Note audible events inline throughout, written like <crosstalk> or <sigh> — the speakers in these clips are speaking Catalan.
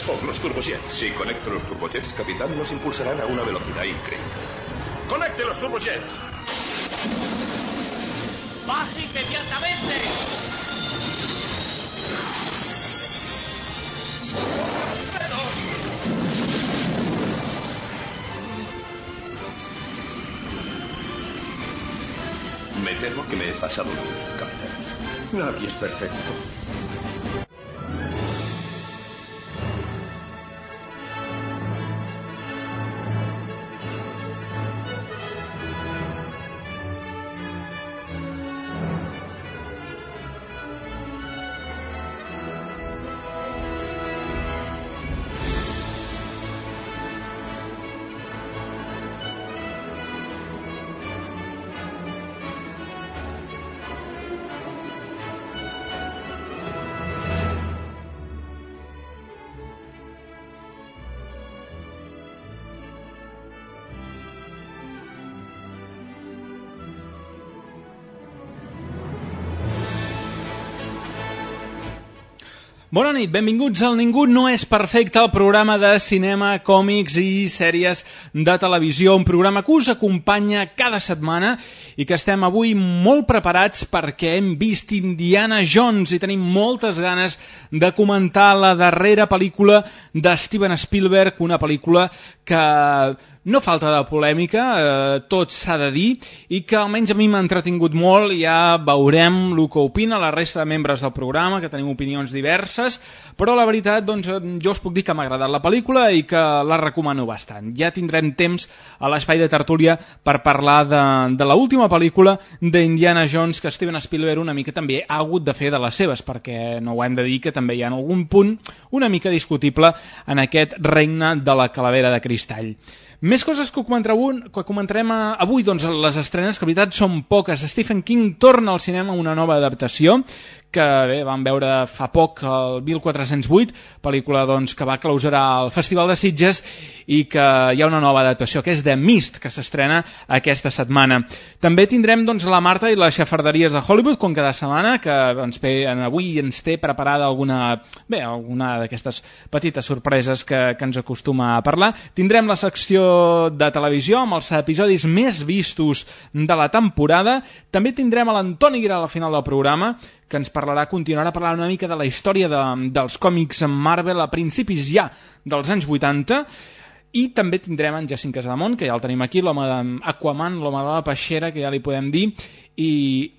Spock, los turbojets. Si conecto los turbojets, capitán, nos impulsarán a una velocidad increíble. ¡Conecte los turbojets! ¡Baje inmediatamente! Me temo que me he pasado, capitán. Nadie es perfecto. Bona nit, benvinguts al Ningú no és perfecte, el programa de cinema, còmics i sèries de televisió, un programa que us acompanya cada setmana i que estem avui molt preparats perquè hem vist Indiana Jones i tenim moltes ganes de comentar la darrera pel·lícula de Steven Spielberg, una pel·lícula que no falta de polèmica, eh, tot s'ha de dir, i que almenys a mi m'ha entretingut molt, ja veurem el que opina la resta de membres del programa, que tenim opinions diverses, però la veritat, doncs, jo us puc dir que m'ha agradat la pel·lícula i que la recomano bastant. Ja tindrem temps a l'espai de tertúlia per parlar de, de l última pel·lícula d'Indiana Jones que Steven Spielberg una mica també ha hagut de fer de les seves, perquè no ho hem de dir que també hi ha algun punt una mica discutible en aquest regne de la calavera de cristall. Més coses que comentarem, que comentarem avui, doncs les estrenes, que veritat són poques. Stephen King torna al cinema una nova adaptació que bé, vam veure fa poc el 1408, pel·lícula doncs, que va clausurar el Festival de Sitges i que hi ha una nova adaptació, que és The Mist, que s'estrena aquesta setmana. També tindrem doncs, la Marta i les xafarderies de Hollywood, com cada setmana, que doncs, bé, avui ens té preparada alguna, bé, alguna d'aquestes petites sorpreses que, que ens acostuma a parlar. Tindrem la secció de televisió amb els episodis més vistos de la temporada. També tindrem a l'Antoni Guiral al final del programa, que ens parlarà, continuarà parlant una mica de la història de, dels còmics en Marvel a principis ja dels anys 80 i també tindrem en Jacint Casademont, que ja el tenim aquí, l'home d'Aquaman, l'home de la peixera, que ja li podem dir, i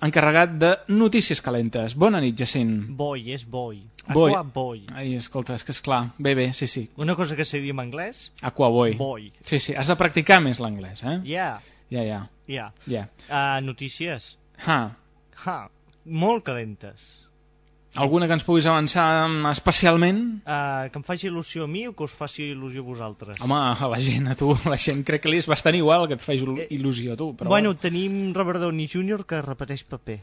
encarregat de notícies calentes. Bona nit, Jacint. Boy, és boy. Boy. Aqua boy. Ai, escolta, és que és clar. Bé, bé, sí, sí. Una cosa que sé dir en anglès, Aquaboy. boy. Sí, sí, has de practicar més l'anglès, eh? Yeah, Ja, ja, yeah. ja. Uh, notícies. Ha. Ha, molt calentes. Alguna que ens puguis avançar mm, especialment? Uh, que em faci il·lusió a mi o que us faci il·lusió a vosaltres? Home, a la gent, a tu, la gent crec que li és bastant igual que et faci il- il·lusió a tu. Però bueno, tenim Robert Downey Jr. que repeteix paper.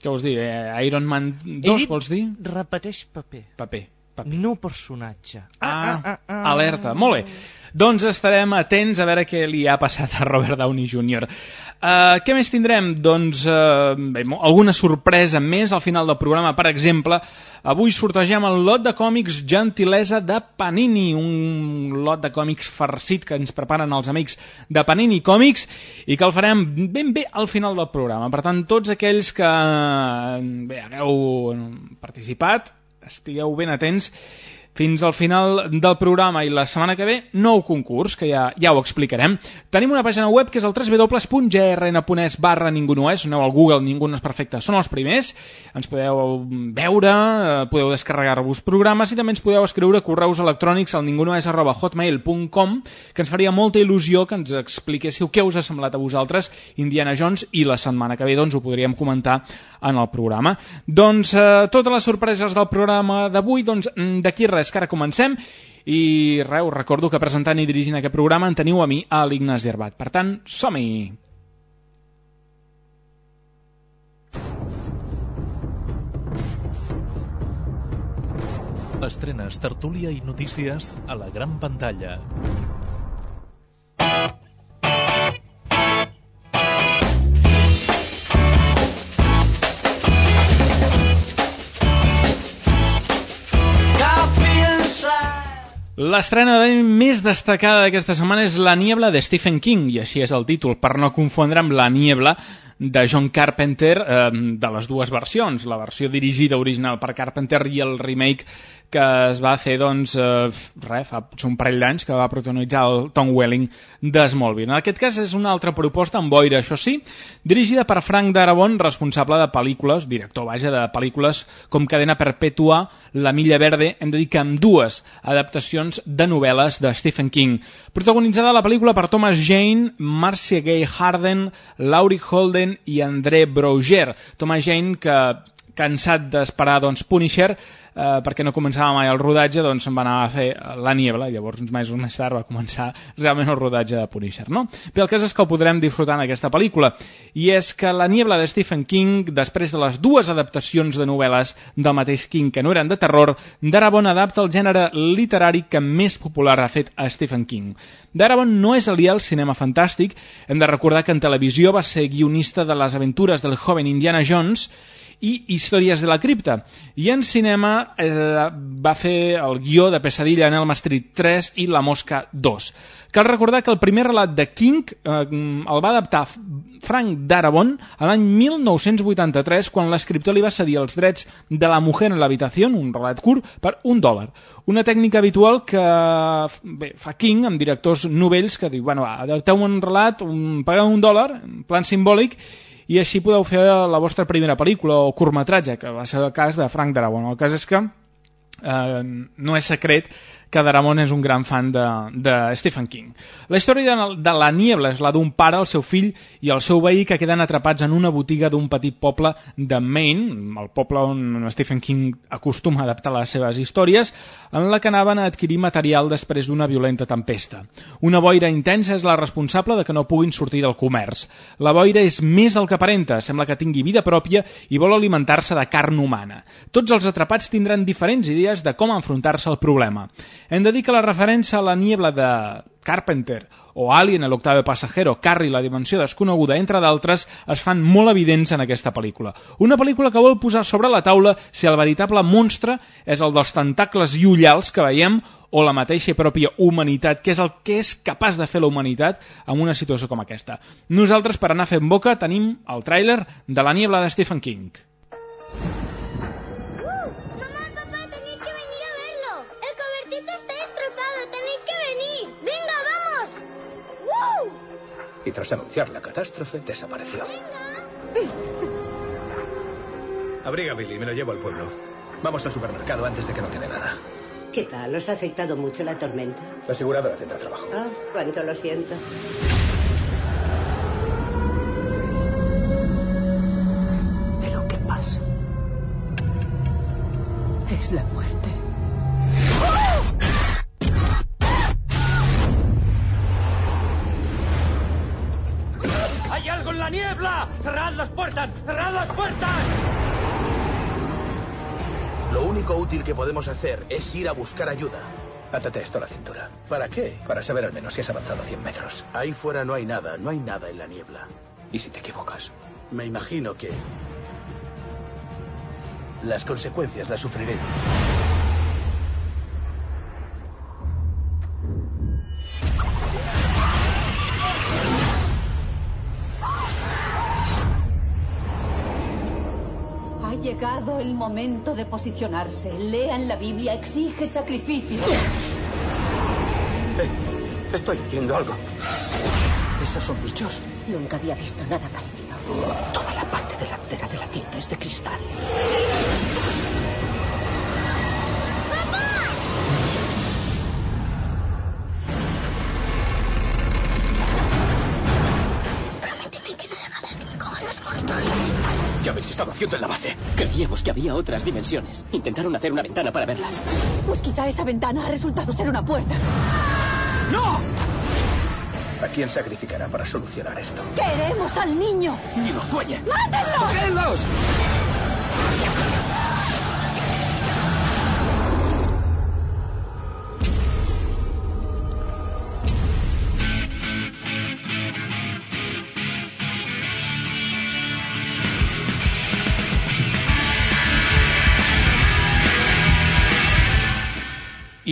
Què vols dir? Eh, Iron Man He 2, dit vols dir? Repeteix paper. Paper. Paper. No personatge. Ah, alerta. Molt bé. Doncs estarem atents a veure què li ha passat a Robert Downey Jr. Uh, què més tindrem? Doncs uh, bé, alguna sorpresa més al final del programa. Per exemple, avui sortegem el lot de còmics Gentilesa de Panini, un lot de còmics farcit que ens preparen els amics de Panini Còmics i que el farem ben bé al final del programa. Per tant, tots aquells que bé, hagueu participat, estigueu ben atents fins al final del programa i la setmana que ve, nou concurs, que ja, ja ho explicarem. Tenim una pàgina web que és el www.grn.es barra ningú no és, aneu al Google, ningú no és perfecte, són els primers, ens podeu veure, eh, podeu descarregar-vos programes i també ens podeu escriure correus electrònics al ningunoes arroba hotmail.com que ens faria molta il·lusió que ens expliquéssiu què us ha semblat a vosaltres Indiana Jones i la setmana que ve doncs ho podríem comentar en el programa. Doncs eh, totes les sorpreses del programa d'avui, doncs mm, d'aquí res, que ara comencem i res, us recordo que presentant i dirigint aquest programa en teniu a mi, a l'Ignasi Herbat. Per tant, som-hi! Estrenes, tertúlia i notícies a la gran pantalla. L'estrena de més destacada d'aquesta setmana és La niebla de Stephen King, i així és el títol, per no confondre amb La niebla de John Carpenter eh, de les dues versions, la versió dirigida original per Carpenter i el remake que es va fer doncs, eh, res, fa un parell d'anys que va protagonitzar el Tom Welling de Smallville. En aquest cas és una altra proposta amb boira, això sí, dirigida per Frank Darabont, responsable de pel·lícules, director, vaja, de pel·lícules com Cadena Perpètua, La Milla Verde, hem de dir que amb dues adaptacions de novel·les de Stephen King. Protagonitzada la pel·lícula per Thomas Jane, Marcia Gay Harden, Laurie Holden i André Brauger. Thomas Jane, que cansat d'esperar doncs, Punisher, eh, perquè no començava mai el rodatge, doncs se'n va anar a fer La Niebla, llavors uns mesos més tard va començar realment el rodatge de Punisher, no? Però el cas és que el podrem disfrutar en aquesta pel·lícula, i és que La Niebla de Stephen King, després de les dues adaptacions de novel·les del mateix King que no eren de terror, Darabont adapta el gènere literari que més popular ha fet a Stephen King. Darabont no és aliè al cinema fantàstic, hem de recordar que en televisió va ser guionista de les aventures del joven Indiana Jones, i Històries de la cripta. I en cinema eh, va fer el guió de Pesadilla en Elm Street 3 i La Mosca 2. Cal recordar que el primer relat de King eh, el va adaptar Frank Darabont l'any 1983 quan l'escriptor li va cedir els drets de La mujer en l'habitació, un relat curt, per un dòlar. Una tècnica habitual que bé, fa King amb directors novells que diu, bueno, adapteu un relat, un, pagueu un dòlar, en plan simbòlic, i així podeu fer la vostra primera pel·lícula o curtmetratge, que va ser el cas de Frank Darabont. El cas és que eh, no és secret que Daramon és un gran fan de, de Stephen King. La història de, de La Niebla és la d'un pare, el seu fill i el seu veí que queden atrapats en una botiga d'un petit poble de Maine, el poble on Stephen King acostuma a adaptar les seves històries, en la que anaven a adquirir material després d'una violenta tempesta. Una boira intensa és la responsable de que no puguin sortir del comerç. La boira és més del que aparenta, sembla que tingui vida pròpia i vol alimentar-se de carn humana. Tots els atrapats tindran diferents idees de com enfrontar-se al problema. Hem de dir que la referència a la niebla de Carpenter o Alien, l'octave passajero, Carrie, la dimensió desconeguda, entre d'altres, es fan molt evidents en aquesta pel·lícula. Una pel·lícula que vol posar sobre la taula si el veritable monstre és el dels tentacles i ullals que veiem o la mateixa pròpia humanitat, que és el que és capaç de fer la humanitat en una situació com aquesta. Nosaltres, per anar fent boca, tenim el tràiler de La niebla de Stephen King. Y tras anunciar la catástrofe desapareció. Abriga Billy, me lo llevo al pueblo. Vamos al supermercado antes de que no quede nada. ¿Qué tal? ¿Os ha afectado mucho la tormenta? La aseguradora tendrá trabajo. Ah, cuánto lo siento. ¿Pero qué pasa? Es la muerte. ¡Cerrad las puertas! ¡Cerrad las puertas! Lo único útil que podemos hacer es ir a buscar ayuda. Átate esto a la cintura. ¿Para qué? Para saber al menos si has avanzado 100 metros. Ahí fuera no hay nada, no hay nada en la niebla. ¿Y si te equivocas? Me imagino que... Las consecuencias las sufriré. Llegado el momento de posicionarse. Lean la Biblia, exige sacrificio. Eh, estoy oyendo algo. ¿Esos son bichos? Nunca había visto nada parecido. Toda la parte delantera de la tienda es de cristal. Habéis estado haciendo en la base. Creíamos que había otras dimensiones. Intentaron hacer una ventana para verlas. Pues quizá esa ventana ha resultado ser una puerta. ¡No! ¿A quién sacrificará para solucionar esto? ¡Queremos al niño! ¡Ni lo sueñe! ¡Mátenlo! ¡Cógenlos!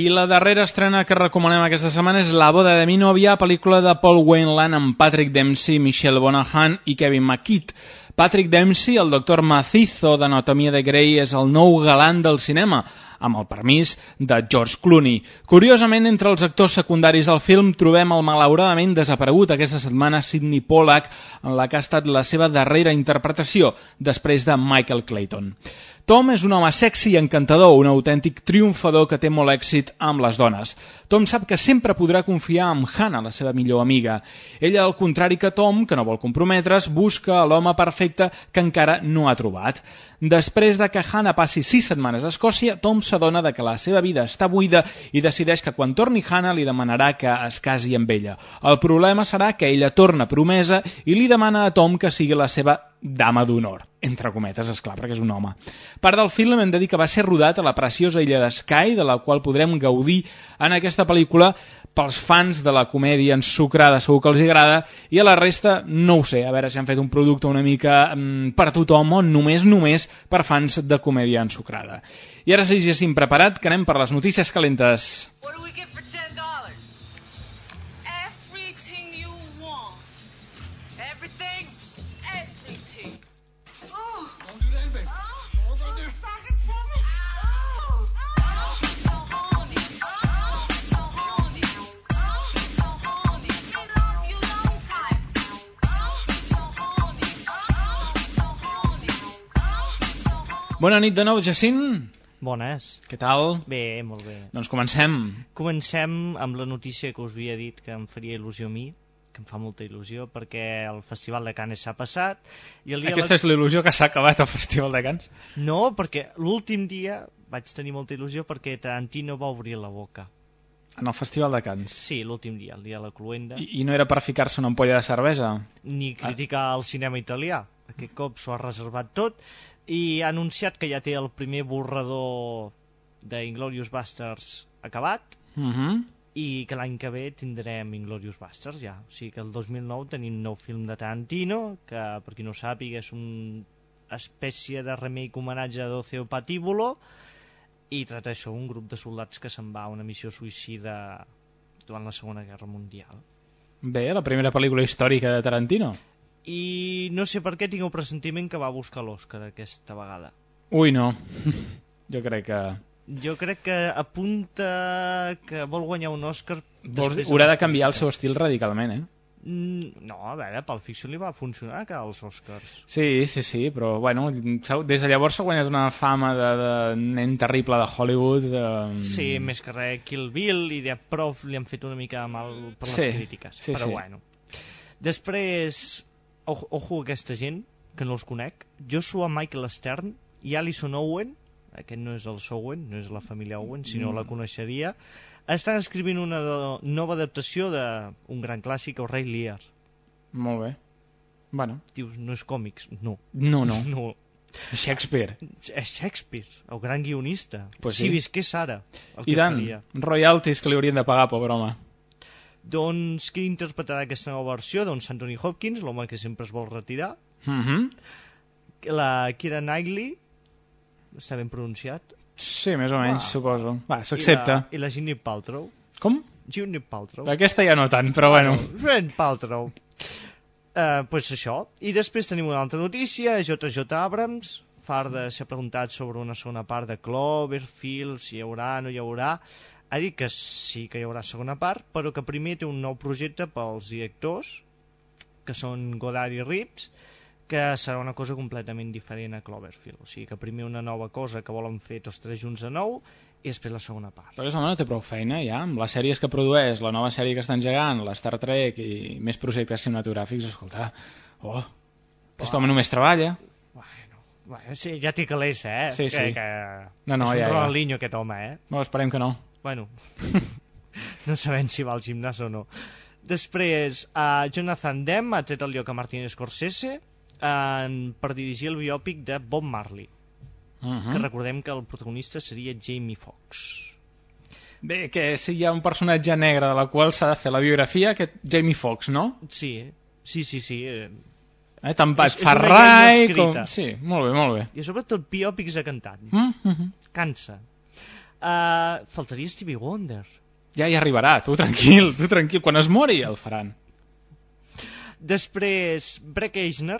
I la darrera estrena que recomanem aquesta setmana és La boda de mi novia, pel·lícula de Paul Wayneland amb Patrick Dempsey, Michelle Bonahan i Kevin McKitt. Patrick Dempsey, el doctor Macizo d'Anatomia de Grey, és el nou galant del cinema, amb el permís de George Clooney. Curiosament, entre els actors secundaris del film trobem el malauradament desaparegut aquesta setmana Sidney Pollack, en la que ha estat la seva darrera interpretació, després de Michael Clayton. Tom és un home sexy i encantador, un autèntic triomfador que té molt èxit amb les dones. Tom sap que sempre podrà confiar en Hannah, la seva millor amiga. Ella, al contrari que Tom, que no vol comprometre's, busca l'home perfecte que encara no ha trobat. Després de que Hannah passi sis setmanes a Escòcia, Tom s'adona de que la seva vida està buida i decideix que quan torni Hannah li demanarà que es casi amb ella. El problema serà que ella torna promesa i li demana a Tom que sigui la seva dama d'honor, entre cometes, és clar, perquè és un home. Part del film hem de dir que va ser rodat a la preciosa illa de Skye, de la qual podrem gaudir en aquesta pel·lícula pels fans de la comèdia ensucrada, segur que els agrada, i a la resta no ho sé, a veure si han fet un producte una mica mm, per tothom o només, només per fans de comèdia ensucrada. I ara sí, ja estic preparat, que anem per les notícies calentes. What Bona nit de nou, Jacint. Bones. Què tal? Bé, molt bé. Doncs comencem. Comencem amb la notícia que us havia dit que em faria il·lusió a mi, que em fa molta il·lusió, perquè el Festival de Canes s'ha passat. I el dia Aquesta és l'il·lusió que s'ha acabat el Festival de Cants. No, perquè l'últim dia vaig tenir molta il·lusió perquè Tarantino va obrir la boca. En el Festival de Cants. Sí, l'últim dia, el dia de la cluenda. I, I no era per ficar-se una ampolla de cervesa? Ni criticar el cinema italià. Aquest cop s'ho ha reservat tot i ha anunciat que ja té el primer borrador d'Inglorious Basterds acabat Uh -huh. i que l'any que ve tindrem Inglorious Basterds ja. O sigui que el 2009 tenim nou film de Tarantino, que per qui no sàpiga és una espècie de remake homenatge a Doceo Patíbulo i tracta això, un grup de soldats que se'n va a una missió suïcida durant la Segona Guerra Mundial. Bé, la primera pel·lícula històrica de Tarantino. I no sé per què tinc el pressentiment que va buscar l'Oscar aquesta vegada. Ui, no. <laughs> jo crec que... Jo crec que apunta que vol guanyar un Oscar... Vols, haurà de canviar el seu estil radicalment, eh? Mm, No, a veure, pel Fiction li va funcionar que als Oscars. Sí, sí, sí, però bueno, des de llavors s'ha guanyat una fama de, de nen terrible de Hollywood. De... Sí, més que res, Kill Bill i The Prof li han fet una mica mal per les Sí, crítiques. sí, però sí. bueno. Després, ojo, ojo aquesta gent, que no els conec, Joshua Michael Stern i Alison Owen, aquest no és el Owen, no és la família Owen, sinó Mm. la coneixeria, estan escrivint una nova adaptació d'un gran clàssic, el Ray Lear. Molt bé. Bueno, Dius, no és còmics? No. no, no. <laughs> No, Shakespeare. és Shakespeare, el gran guionista. Pues si sí. visqués ara, I tant, royalties que li haurien de pagar, pobre home. Doncs qui interpretarà aquesta nova versió? Doncs Anthony Hopkins, l'home que sempre es vol retirar. Mm -hmm. La Kira Knightley, està ben pronunciat. Sí, més o menys, Va. suposo. Va, s'accepta. I la, i la Gwyneth Paltrow. Com? Gwyneth Paltrow. Aquesta ja no tant, però bueno. Gwyneth Paltrow. Uh, pues això. I després tenim una altra notícia, JJ Abrams, far de ser preguntat sobre una segona part de Cloverfield, si hi haurà, no hi haurà, ha dit que sí que hi haurà segona part, però que primer té un nou projecte pels directors, que són Godard i Reeves, que serà una cosa completament diferent a Cloverfield. O sigui que primer una nova cosa que volen fer tots tres junts de nou i després la segona part. Però aquest home no té prou feina, ja, amb les sèries que produeix, la nova sèrie que està engegant, l'Star Trek i més projectes cinematogràfics, escolta, oh, aquest home només treballa. Bueno, sí, ja té calés, eh? Sí, que, sí. Que... No, no, és un ja, ja. Ronaldinho, aquest home, eh? No, esperem que no. Bueno, <laughs> no sabem si va al gimnàs o no. Després, uh, Jonathan Demme ha tret el lloc a Martin Scorsese en, per dirigir el biòpic de Bob Marley, Uh -huh. que recordem que el protagonista seria Jamie Foxx. Bé, que si hi ha un personatge negre de la qual s'ha de fer la biografia, aquest Jamie Foxx, no? Sí, sí, sí, sí. eh. Eh, tant Pat no com... Sí, molt bé, molt bé. I sobretot biòpics de cantants. Mm -hmm. Cansa. Uh, faltaria Stevie Wonder. Ja hi arribarà, tu tranquil, tu tranquil. Quan es mori el faran. Després, Breck Eisner,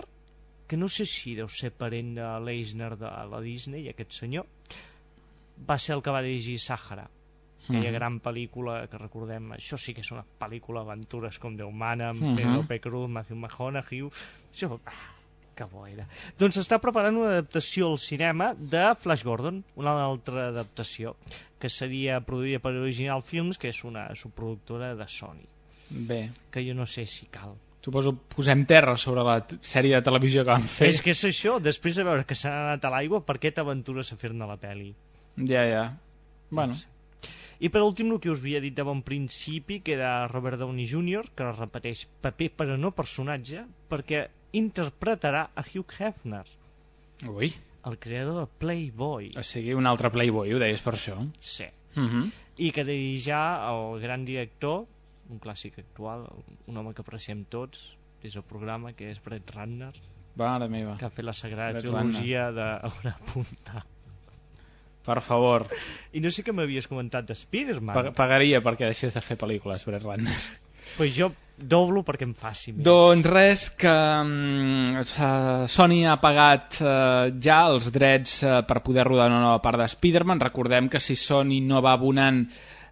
que no sé si deu ser parent de l'Eisner de la Disney, aquest senyor, va ser el que va dirigir Sàhara, aquella Mhm. gran pel·lícula que recordem, això sí que és una pel·lícula aventures com Déu mana, amb Mhm. Penelope Cruz, Matthew McConaughey, això, que bo era. Doncs està preparant una adaptació al cinema de Flash Gordon, una altra adaptació, que seria produïda per Original Films, que és una subproductora de Sony, Bé, que jo no sé si cal. suposo posem terra sobre la sèrie de televisió que van fer. És que és això, després de veure que s'han anat a l'aigua, per què t'aventures a fer-ne la peli? Ja, ja. Bueno, I per últim, el que us havia dit de bon principi, que era Robert Downey Jr., que repeteix paper però no personatge, perquè interpretarà a Hugh Hefner, ui, el creador de Playboy. o sigui, un altre Playboy, ho deies per això. Sí. Uh -huh. I que dirigirà el gran director, un clàssic actual, un home que apreciem tots, des del programa, que és Brett Ratner, Mare meva, que ha fet la sagrada Brett trilogia d'Hora <laughs> Punta. Per favor, I no sé què m'havies comentat de Spider-Man. pa pagaria perquè deixés de fer pel·lícules, Brett Ratner. <laughs> Pues jo doblo perquè em faci més. Doncs res, que eh, Sony ha pagat eh, ja els drets eh, per poder rodar una nova part de Spider-Man. Recordem que si Sony no va abonant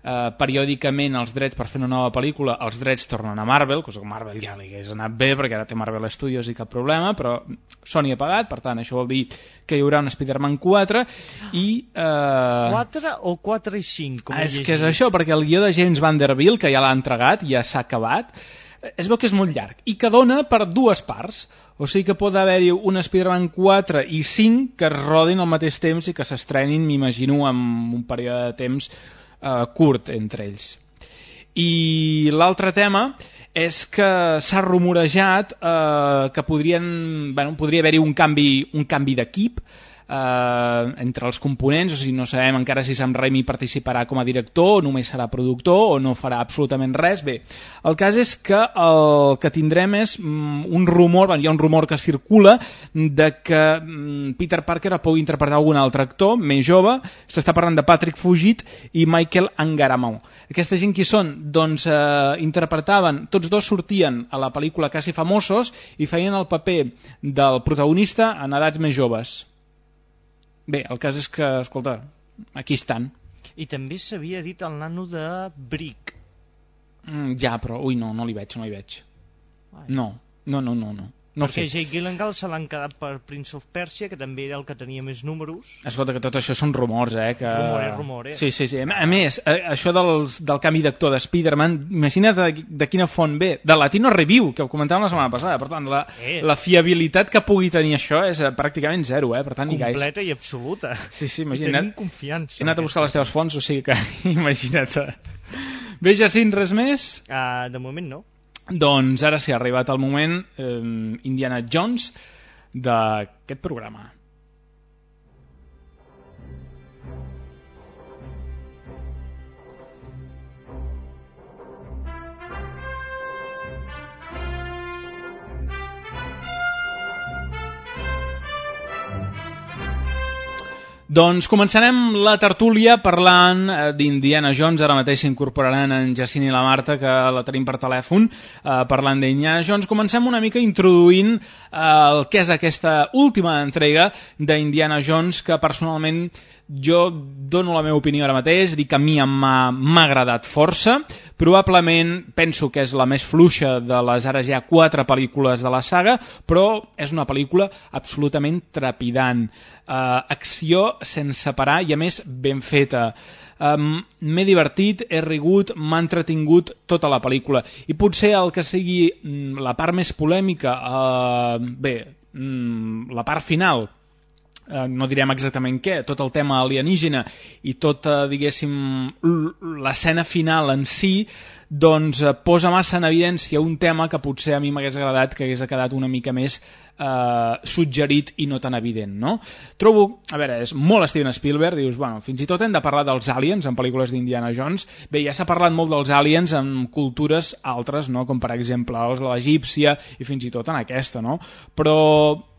eh, periòdicament els drets per fer una nova pel·lícula, els drets tornen a Marvel, cosa que Marvel ja li hagués anat bé perquè ara té Marvel Studios i cap problema, però Sony ha pagat, per tant això vol dir que hi haurà un Spider-Man 4 i... Eh, 4 o 4 i 5? Com és que és això, perquè el guió de James Vanderbilt, que ja l'ha entregat, ja s'ha acabat, es veu que és molt llarg i que dona per dues parts. O sigui que pot haver-hi un Spider-Man 4 i 5 que es rodin al mateix temps i que s'estrenin, m'imagino, amb un període de temps eh, curt entre ells. I l'altre tema és que s'ha rumorejat eh, que podrien, bueno, podria haver-hi un canvi, un canvi d'equip eh, entre els components, o sigui, no sabem encara si Sam Raimi participarà com a director o només serà productor o no farà absolutament res. Bé, el cas és que el que tindrem és mm, un rumor, bueno, hi ha un rumor que circula de que mm, Peter Parker pugui interpretar algun altre actor més jove, s'està parlant de Patrick Fugit i Michael Angaramau. Aquesta gent qui són? Doncs eh, interpretaven, tots dos sortien a la pel·lícula Quasi Famosos i feien el paper del protagonista en edats més joves. Bé, el cas és que, escolta, aquí estan. I també s'havia dit el nano de Brick. Mm, ja, però, ui, no, no li veig, no li veig. No, no, no, no, no. No Perquè sé. Jake Gyllenhaal se l'han quedat per Prince of Persia, que també era el que tenia més números. Escolta, que tot això són rumors, eh? Que... Rumore, rumore. Sí, sí, sí. A més, eh, això dels, del canvi d'actor de Spider-Man, imagina't de, de quina font ve. De Latino Review, que ho comentàvem la setmana passada. Per tant, la, Eh. la fiabilitat que pugui tenir això és eh, pràcticament zero, eh? Per tant, ni gaire. Completa i absoluta. Sí, sí, imagina't. tenim confiança. He anat a buscar les teves fonts, o sigui que <laughs> imagina't. Bé, Jacint, res més? Uh, de moment no. Doncs ara sí, ha arribat el moment eh, Indiana Jones d'aquest programa. Doncs començarem la tertúlia parlant eh, d'Indiana Jones. Ara mateix s'incorporaran en Jacint i la Marta, que la tenim per telèfon, eh, parlant d'Indiana Jones. Comencem una mica introduint eh, el que és aquesta última entrega d'Indiana Jones, que personalment jo dono la meva opinió ara mateix, dic que a mi m'ha agradat força, probablement penso que és la més fluixa de les ara ja quatre pel·lícules de la saga, però és una pel·lícula absolutament trepidant, uh, acció sense parar i a més ben feta. Um, divertit, he rigut, m'ha entretingut tota la pel·lícula. I potser el que sigui mm, la part més polèmica, uh, bé, mm, la part final, eh, no direm exactament què, tot el tema alienígena i tota, diguéssim, l'escena final en si, doncs eh, posa massa en evidència un tema que potser a mi m'hagués agradat que hagués quedat una mica més eh, suggerit i no tan evident, no? Trobo, a veure, és molt Steven Spielberg, dius, bueno, fins i tot hem de parlar dels aliens en pel·lícules d'Indiana Jones. Bé, ja s'ha parlat molt dels aliens en cultures altres, no? com per exemple els de l'egípcia i fins i tot en aquesta, no? Però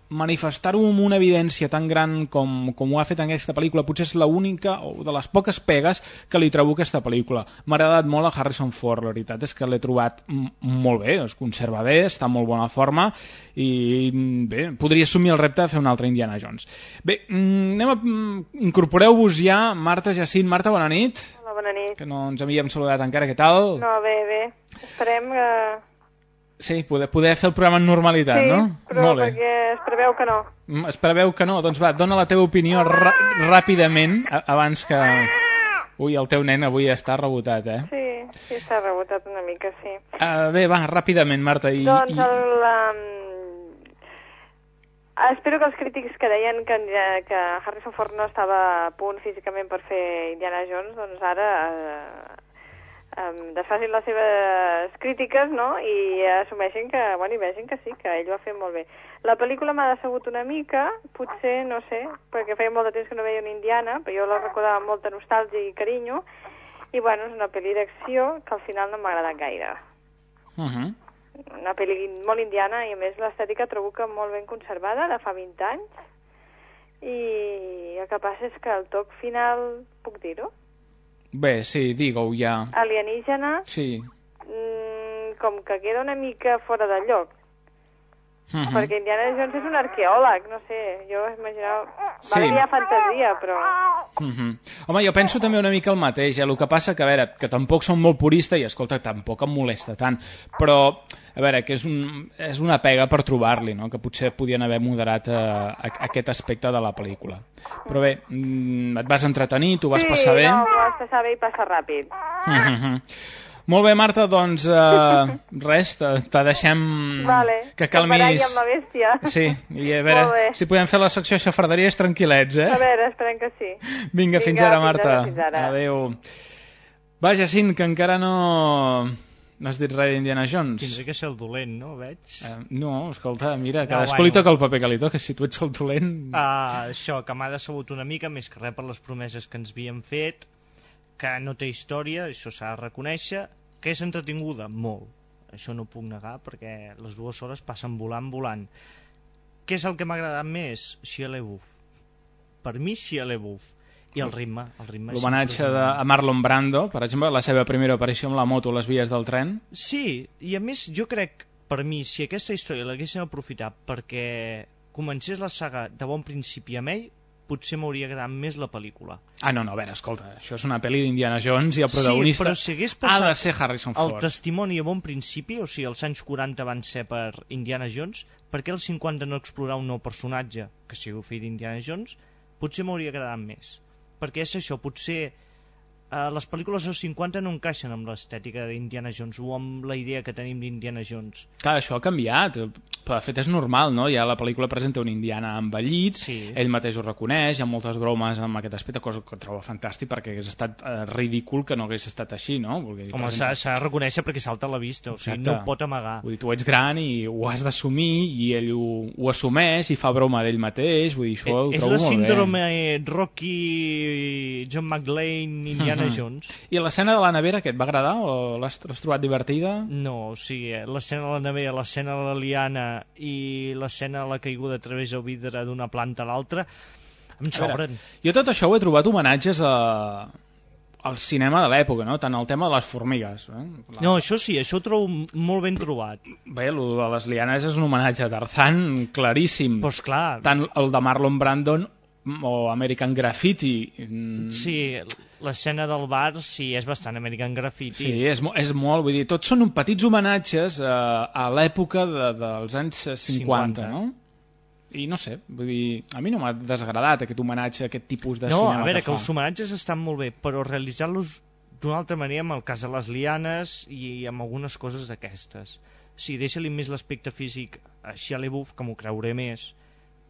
manifestar-ho amb una evidència tan gran com, com ho ha fet en aquesta pel·lícula potser és l'única o de les poques pegues que li trobo a aquesta pel·lícula m'ha agradat molt a Harrison Ford la veritat és que l'he trobat molt bé es conserva bé, està en molt bona forma i bé, podria assumir el repte de fer un altre Indiana Jones bé, mm, anem a mm, incorporeu-vos ja Marta Jacint, Marta, bona nit Hola, bona nit. que no ens havíem saludat encara, què tal? No, bé, bé. Esperem que... Sí, poder, poder fer el programa en normalitat, sí, no? però Molt bé. perquè es preveu que no. Mm, Es preveu que no, doncs va, dona la teva opinió ràpidament abans que... Ui, el teu nen avui està rebotat, eh? Sí, sí, s'ha rebotat una mica, sí. Uh, bé, va, ràpidament, Marta. I, doncs i... el... Um... Espero que els crítics que deien que, que Harrison Ford no estava a punt físicament per fer Indiana Jones, doncs ara eh, um, desfacin les seves crítiques no? i assumeixin que, bueno, i vegin que sí, que ell ho ha fet molt bé. La pel·lícula m'ha decebut una mica, potser, no sé, perquè feia molt de temps que no veia una indiana, però jo la recordava amb molta nostàlgia i carinyo, i bueno, és una pel·li d'acció que al final no m'ha agradat gaire. Uh -huh. Una pel·li molt indiana i a més l'estètica trobo que molt ben conservada, de fa 20 anys, i el que passa és que el toc final, puc dir-ho, Bé, sí, digue-ho ja. alienígena, Sí. mm, com que queda una mica fora de lloc. Uh -huh. Perquè Indiana Jones és un arqueòleg, no sé, jo imaginava... Sí. Vale, hi ha fantasia, però... Uh -huh. Home, jo penso també una mica el mateix, eh? el que passa que, a veure, que tampoc som molt purista i, escolta, tampoc em molesta tant, però, a veure, que és, un, és una pega per trobar-li, no? que potser podien haver moderat eh, a- aquest aspecte de la pel·lícula. Però bé, mm, et vas entretenir, t'ho vas sí, passar bé? no, m'ho vas passar bé i passa ràpid. Uh -huh. Molt bé, Marta, doncs uh, res, te, te deixem Vale, que calmis... amb la bèstia. Sí, i a veure si podem fer la secció xafarderies tranquil·lets, eh? A veure, esperem que sí. Vinga, fins Vinga, ara, fins Marta. ara, fins ara. Adéu. Va, Jacint, que encara no... No has dit res d'Indiana Jones. Tindré que ser el dolent, no? Veig. Eh, no, escolta, mira, No, cadascú bueno. li toca el paper que li toca. Si tu ets el dolent... Uh, això, que m'ha decebut una mica, més que res per les promeses que ens havíem fet, que no té història, això s'ha de reconèixer, que és entretinguda, molt. Això no ho puc negar, perquè les dues hores passen volant, volant. Què és el que m'ha agradat més? Shia LaBeouf. Per mi, Shia LaBeouf. I el ritme, el ritme L'homenatge de, a Marlon Brando, per exemple, la seva primera aparició amb la moto a les vies del tren. Sí, i a més jo crec, per mi, si aquesta història l'haguéssim aprofitat perquè comencés la saga de bon principi amb ell, potser m'hauria agradat més la pel·lícula. Ah, no, no, a veure, escolta, això és una pel·li d'Indiana Jones i el protagonista Sí, però si hagués ha de ser Harrison el Ford. testimoni a bon principi, o sigui, els anys 40 van ser per Indiana Jones, per què els 50 no explorar un nou personatge, que sigui fill d'Indiana Jones, potser m'hauria agradat més. Perquè és això, potser eh, les pel·lícules dels 50 no encaixen amb l'estètica d'Indiana Jones o amb la idea que tenim d'Indiana Jones. Clar, això ha canviat, però de fet és normal, no? Ja la pel·lícula presenta un indiana envellit, Sí. ell mateix ho reconeix, hi ha moltes bromes amb aquest aspecte, cosa que trobo fantàstic perquè hagués estat eh, ridícul que no hagués estat així, no? Perquè Home, s'ha s'ha de reconèixer perquè salta a la vista, o sigui, Exacte. no ho pot amagar. Vull dir, tu ets gran i ho has d'assumir i ell ho, ho assumeix i fa broma d'ell mateix, vull dir, això ho Eh, és trobo la molt síndrome bé. Rocky, John McLean, Indiana Mhm. Jones. I l'escena de la nevera, què et va agradar o l'has trobat divertida? No, o sigui, eh, l'escena de la nevera, l'escena de la liana i l'escena de la caiguda a través del vidre d'una planta a l'altra, em A veure, sobren. Jo tot això ho he trobat homenatges a, al cinema de l'època, no? tant el tema de les formigues. Eh? La... No, això sí, això ho trobo molt ben trobat. Bé, el de les lianes és un homenatge a Tarzan claríssim. Pues clar. Tant el de Marlon Brandon o American Graffiti. mm, Sí, l'escena del bar sí, és bastant American Graffiti. Sí, és, és molt, vull dir, tots són un petits homenatges a, a l'època de, dels anys 50, 50. no? I no sé, vull dir, a mi no m'ha desgradat aquest homenatge, aquest tipus de no, cinema a veure, que que els homenatges estan molt bé, però realitzar-los d'una altra manera amb el cas de les lianes i amb algunes coses d'aquestes. Sí, deixa-li més l'aspecte físic a Shia LaBeouf, que m'ho creuré més,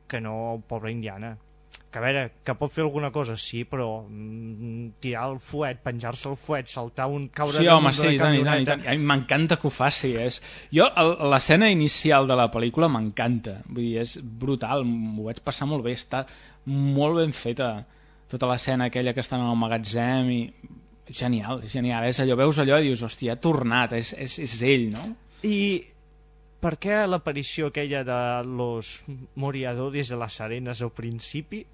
que no pobra indiana. Que a veure, que pot fer alguna cosa, sí, però mm, tirar el fuet, penjar-se el fuet, saltar un... caure Sí, home, sí, i tant, i tant, i tant. Mi M'encanta que ho faci. És... Jo, l'escena inicial de la pel·lícula m'encanta. Vull dir, és brutal, m'ho vaig passar molt bé, està molt ben feta tota l'escena aquella que estan en el magatzem i... Genial, genial. És allò, veus allò i dius, hòstia, ha tornat, és, és, és ell, no? I per què l'aparició aquella de los moriadores de les arenes al principi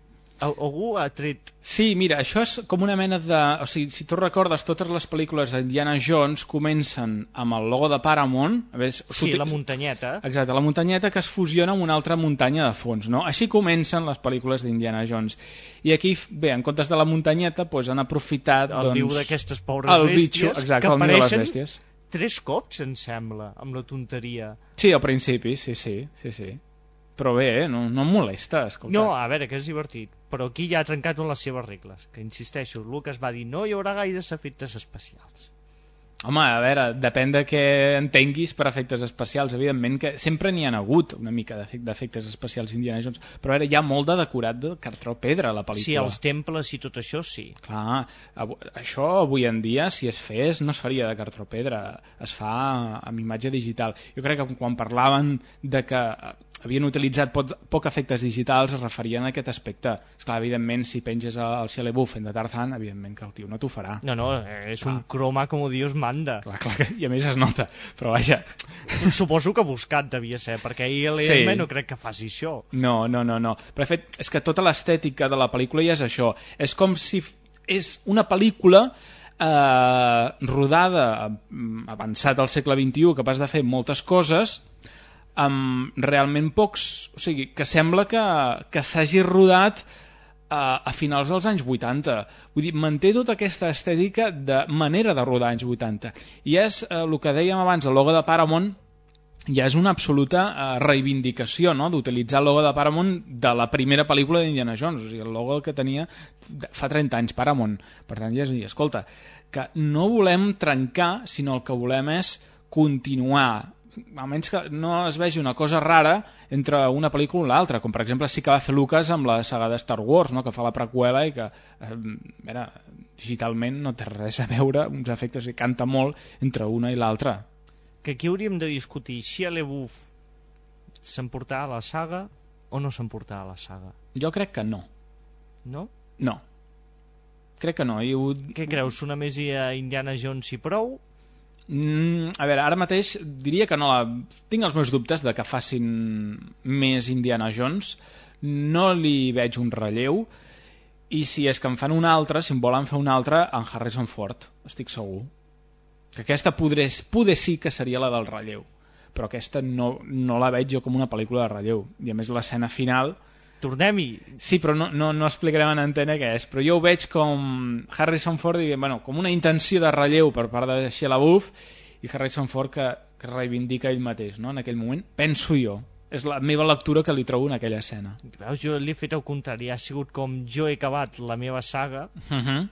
algú ha tret Sí, mira, això és com una mena de... O sigui, si tu recordes, totes les pel·lícules d'Indiana Jones comencen amb el logo de Paramount. A veure, sí, la muntanyeta Exacte, la muntanyeta que es fusiona amb una altra muntanya de fons, no? Així comencen les pel·lícules d'Indiana Jones. I aquí, bé, en comptes de la muntanyeta, doncs han aprofitat... el doncs, niu d'aquestes pobres el bèsties bitxo, exacte, que el apareixen bèsties. tres cops, em sembla, amb la tonteria. Sí, al principi, sí, sí, sí, sí. Però bé, eh? no, no em molesta, escolta. No, a veure, que és divertit, però aquí ja ha trencat amb les seves regles, que insisteixo, Lucas va dir no hi haurà gaires efectes especials. Home, a veure, depèn de què entenguis per efectes especials. Evidentment que sempre n'hi ha hagut una mica d'efec- d'efectes especials Indiana Jones, però a veure, hi ha molt de decorat de cartró pedra a la pel·lícula. Sí, els temples i tot això, sí. Clar, avu- això avui en dia, si es fes, no es faria de cartró pedra, es fa amb imatge digital. Jo crec que quan parlaven de que havien utilitzat poc, poc efectes digitals es referien a aquest aspecte. Esclar, evidentment, si penges el Shelley Buffen de Tarzan, evidentment que el tio no t'ho farà. No, no, és un croma com Dios manda. Clar, clar, i a més es nota, però vaja, Suposo que buscat devia ser, perquè ahir l'EM Sí. no crec que faci això. No, no, no, no. Però de fet, és que tota l'estètica de la pel·lícula ja és això. És com si és una pel·lícula eh, rodada mm, avançat al segle XXI, capaç de fer moltes coses amb realment pocs... O sigui, que sembla que, que s'hagi rodat a, a finals dels anys 80. Vull dir, manté tota aquesta estètica de manera de rodar anys 80. I és eh, el que dèiem abans, el logo de Paramount ja és una absoluta eh, reivindicació no? d'utilitzar el logo de Paramount de la primera pel·lícula d'Indiana Jones, o sigui, el logo que tenia fa 30 anys Paramount. Per tant, ja és dir, escolta, que no volem trencar, sinó el que volem és continuar almenys que no es vegi una cosa rara entre una pel·lícula i l'altra, com per exemple sí que va fer Lucas amb la saga de Star Wars, no? que fa la preqüela i que eh, era, digitalment no té res a veure, uns efectes que canta molt entre una i l'altra. Que aquí hauríem de discutir si a l'Ebuff s'emportarà a la saga o no s'emportarà a la saga. Jo crec que no. No? No. Crec que no. I ho... Què creus, una més i a Indiana Jones i prou? Mm, a veure, ara mateix diria que no la... Tinc els meus dubtes de que facin més Indiana Jones. No li veig un relleu. I si és que en fan una altra, si en volen fer una altra, en Harrison Ford, estic segur. Que aquesta podré, poder sí que seria la del relleu. Però aquesta no, no la veig jo com una pel·lícula de relleu. I a més l'escena final... Tornem-hi. Sí, però no, no, no explicarem en antena què és. Però jo ho veig com Harrison Ford, i, bueno, com una intenció de relleu per part de Shia LaBeouf i Harrison Ford que, que reivindica ell mateix, no? en aquell moment. Penso jo. És la meva lectura que li trobo en aquella escena. Veus, jo li he fet el contrari, ha sigut com jo he acabat la meva saga Uh -huh.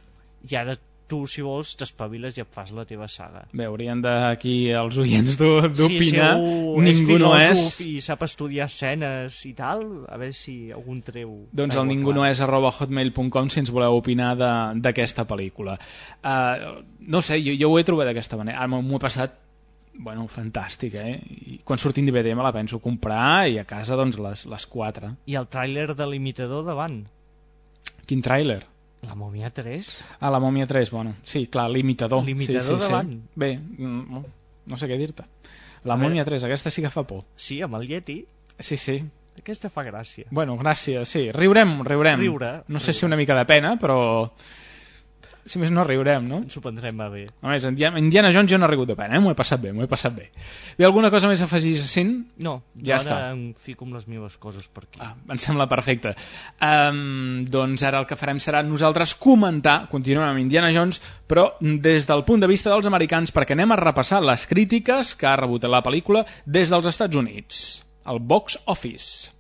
i ara tu, si vols, t'espaviles i et fas la teva saga. Bé, haurien d'aquí els oients d'o- d'opinar. Sí, si ningú és no és... i sap estudiar escenes i tal, a veure si algun treu... Doncs el ningú no és arroba hotmail.com si ens voleu opinar de- d'aquesta pel·lícula. Uh, no sé, jo, jo ho he trobat d'aquesta manera. Ara m'ho m'ho he passat bueno, fantàstic, eh? I quan surti en DVD me la penso comprar i a casa doncs les, les quatre. I el tràiler de l'imitador davant. Quin tràiler? La Mòmia 3? Ah, la Mòmia 3, bueno. Sí, clar, l'imitador. L'imitador sí, sí, davant. Sí. Bé, no, no sé què dir-te. La A veure. Mòmia 3, aquesta sí que fa por. Sí, amb el Yeti. Sí, sí. Aquesta fa gràcia. Bueno, gràcies, sí. Riurem, riurem. Riure, no sé riure. si una mica de pena, però... Si més no, riurem, no? Ens ho prendrem a bé. A més, Indiana, Jones jo no he rigut de pena, eh? M'ho he passat bé, m'ho he passat bé. Ha alguna cosa més a afegir, Jacint? No, Ja ara està. em fico amb les meves coses per aquí. Ah, em sembla perfecte. Um, doncs ara el que farem serà nosaltres comentar, continuem amb Indiana Jones, però des del punt de vista dels americans, perquè anem a repassar les crítiques que ha rebut la pel·lícula des dels Estats Units, el box office.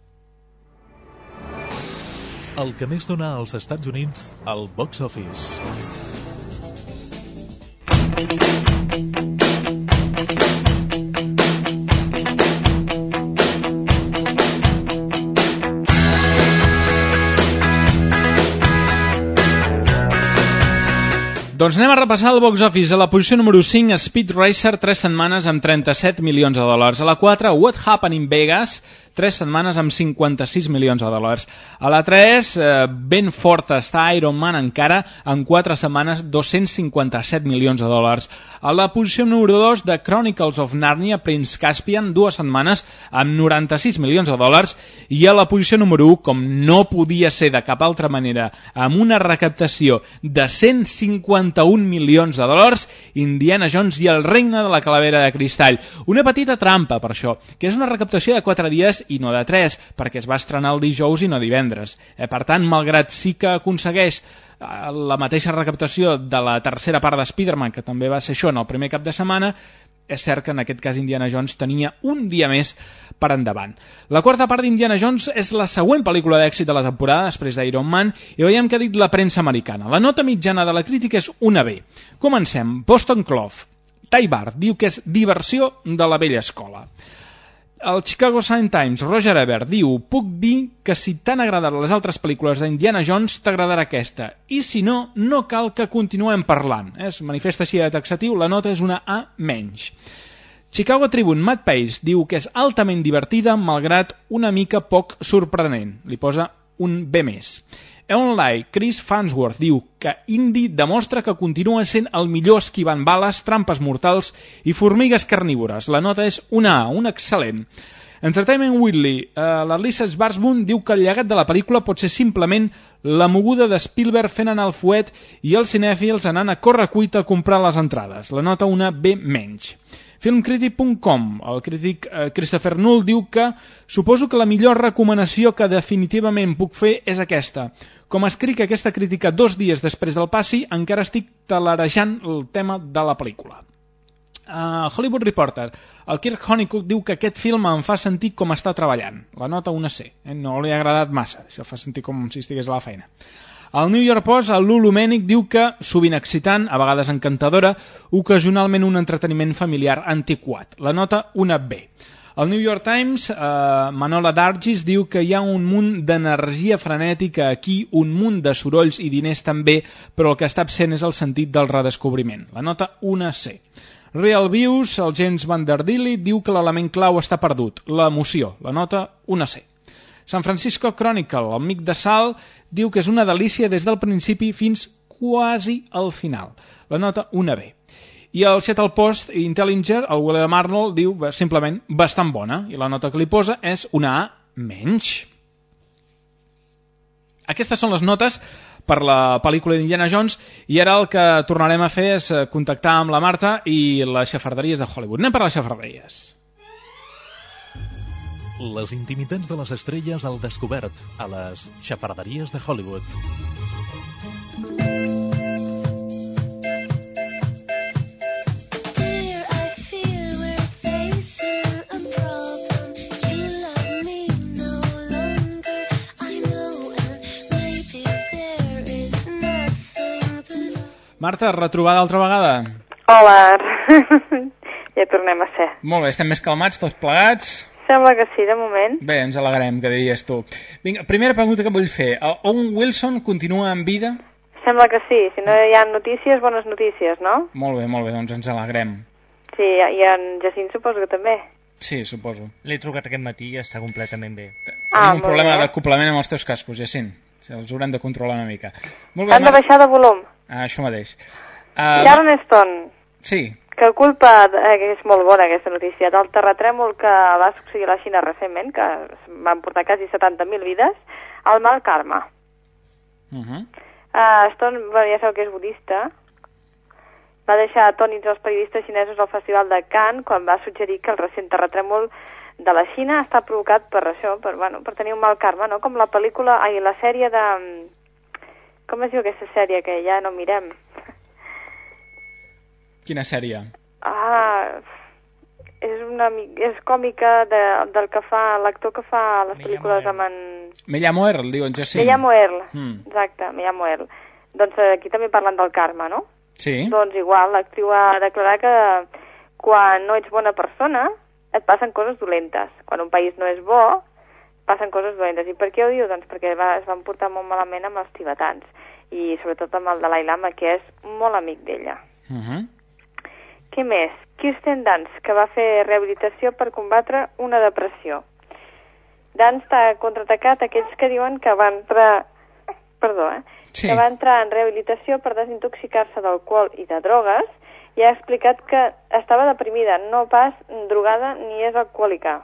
El que més dona als Estats Units, el box office. Doncs anem a repassar el box office. A la posició número 5, Speed Racer, 3 setmanes amb 37 milions de dòlars. A la 4, What Happened in Vegas, 3 setmanes amb 56 milions de dòlars. A la 3, eh, ben forta està Iron Man encara, amb 4 setmanes 257 milions de dòlars. A la posició número 2 de Chronicles of Narnia, Prince Caspian, dues setmanes amb 96 milions de dòlars. I a la posició número 1, com no podia ser de cap altra manera, amb una recaptació de 151 milions de dòlars, Indiana Jones i el regne de la calavera de cristall. Una petita trampa, per això, que és una recaptació de 4 dies i no de 3, perquè es va estrenar el dijous i no divendres. Eh, per tant, malgrat sí que aconsegueix eh, la mateixa recaptació de la tercera part de Spider-Man, que també va ser això en el primer cap de setmana, és cert que en aquest cas Indiana Jones tenia un dia més per endavant. La quarta part d'Indiana Jones és la següent pel·lícula d'èxit de la temporada, després d'Iron Man, i veiem que ha dit la premsa americana. La nota mitjana de la crítica és una B. Comencem. Boston Clough. Ty Bar diu que és diversió de la vella escola. El Chicago Sun-Times, Roger Ebert, diu Puc dir que si t'han agradat les altres pel·lícules d'Indiana Jones, t'agradarà aquesta. I si no, no cal que continuem parlant. Es manifesta així de taxatiu, la nota és una A menys. Chicago Tribune, Matt Pace, diu que és altament divertida, malgrat una mica poc sorprenent. Li posa un B més. Online, Chris Farnsworth diu que Indy demostra que continua sent el millor esquivant bales, trampes mortals i formigues carnívores. La nota és una A, un excel·lent. Entertainment Weekly, eh, la Lisa Sbarsboom diu que el llegat de la pel·lícula pot ser simplement la moguda de Spielberg fent anar el fuet i els cinèfils anant a córrer cuita a comprar les entrades. La nota una B menys. Filmcritic.com, el crític eh, Christopher Null diu que suposo que la millor recomanació que definitivament puc fer és aquesta. Com escric aquesta crítica dos dies després del passi, encara estic talarejant el tema de la pel·lícula. Uh, Hollywood Reporter, el Kirk Honeycook diu que aquest film em fa sentir com està treballant. La nota una C, eh? no li ha agradat massa, això fa sentir com si estigués a la feina. El New York Post, el Lulu Mènic, diu que, sovint excitant, a vegades encantadora, ocasionalment un entreteniment familiar antiquat. La nota una B. El New York Times, eh, Manola Dargis, diu que hi ha un munt d'energia frenètica aquí, un munt de sorolls i diners també, però el que està absent és el sentit del redescobriment. La nota una C. Real Views, el James Van Der Dilly, diu que l'element clau està perdut, l'emoció. La nota una C. San Francisco Chronicle, el mic de Sal, diu que és una delícia des del principi fins quasi al final. La nota una B. I el Seattle Post Intellinger, el William Arnold, diu simplement bastant bona, i la nota que li posa és una A menys. Aquestes són les notes per la pel·lícula d'Indiana Jones i ara el que tornarem a fer és contactar amb la Marta i les xafarderies de Hollywood. Anem per les xafarderies. Les intimitats de les estrelles al descobert a les xafarderies de Hollywood. Marta, retrobada altra vegada? Hola, <laughs> ja tornem a ser. Molt bé, estem més calmats, tots plegats? Sembla que sí, de moment. Bé, ens alegrem, que diries tu. Vinga, primera pregunta que vull fer. El Owen Wilson continua en vida? Sembla que sí. Si no hi ha notícies, bones notícies, no? Molt bé, molt bé, doncs ens alegrem. Sí, i en Jacint suposo que també. Sí, suposo. L'he trucat aquest matí i està completament bé. Ah, Tenim un molt problema d'acoplament amb els teus cascos, Jacint. Els haurem de controlar una mica. Molt bé, Han de baixar de volum. Ah, això mateix. Uh, Uh, Sharon Stone, sí, que culpa, eh, que és molt bona aquesta notícia, del terratrèmol que va succeir a la Xina recentment, que van portar quasi 70.000 vides, el mal karma. uh -huh. Uh, Stone, bueno, ja sabeu que és budista, va deixar atònits els periodistes xinesos al Festival de Cannes quan va suggerir que el recent terratrèmol de la Xina està provocat per això, per, bueno, per tenir un mal karma, no? Com la pel·lícula, ai, la sèrie de... Com es diu aquesta sèrie que ja no mirem? quina sèrie? Ah, és una és còmica de, del que fa l'actor que fa les pel·lícules amb en... Me llamo Earl, diu en Jacint. Me llamo Earl, Mm. exacte, me llamo Earl. Doncs eh, aquí també parlen del karma, no? Sí? Doncs igual, l'actriu ha declarat que quan no ets bona persona et passen coses dolentes. Quan un país no és bo, passen coses dolentes. I per què ho diu? Doncs perquè va, es van portar molt malament amb els tibetans i sobretot amb el Dalai Lama, que és molt amic d'ella. Uh -huh. Què més? Kirsten Dunst, que va fer rehabilitació per combatre una depressió. Dan està contraatacat aquells que diuen que va entrar... Perdó, eh? Sí. Que va entrar en rehabilitació per desintoxicar-se d'alcohol i de drogues i ha explicat que estava deprimida, no pas drogada ni és alcohòlica.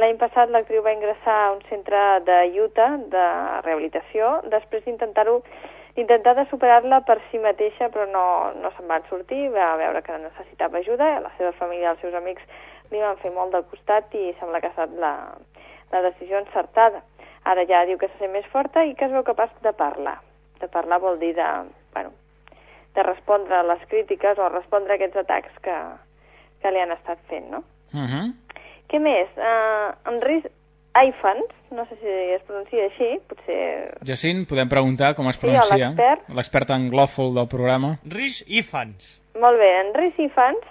L'any passat l'actriu va ingressar a un centre de de rehabilitació després d'intentar-ho intentar de superar-la per si mateixa però no, no se'n van sortir, va veure que necessitava ajuda, la seva família i els seus amics li van fer molt de costat i sembla que ha estat la, la decisió encertada. Ara ja diu que se sent més forta i que es veu capaç de parlar. De parlar vol dir de, bueno, de respondre a les crítiques o respondre a aquests atacs que, que li han estat fent, no? Uh -huh. Què més? Uh, en Rhys Ifans, no sé si es pronuncia així, potser... Jacint, podem preguntar com es Sí, pronuncia? l'expert. L'expert anglòfol del programa. Rhys Ifans. Molt bé, en Rhys Ifans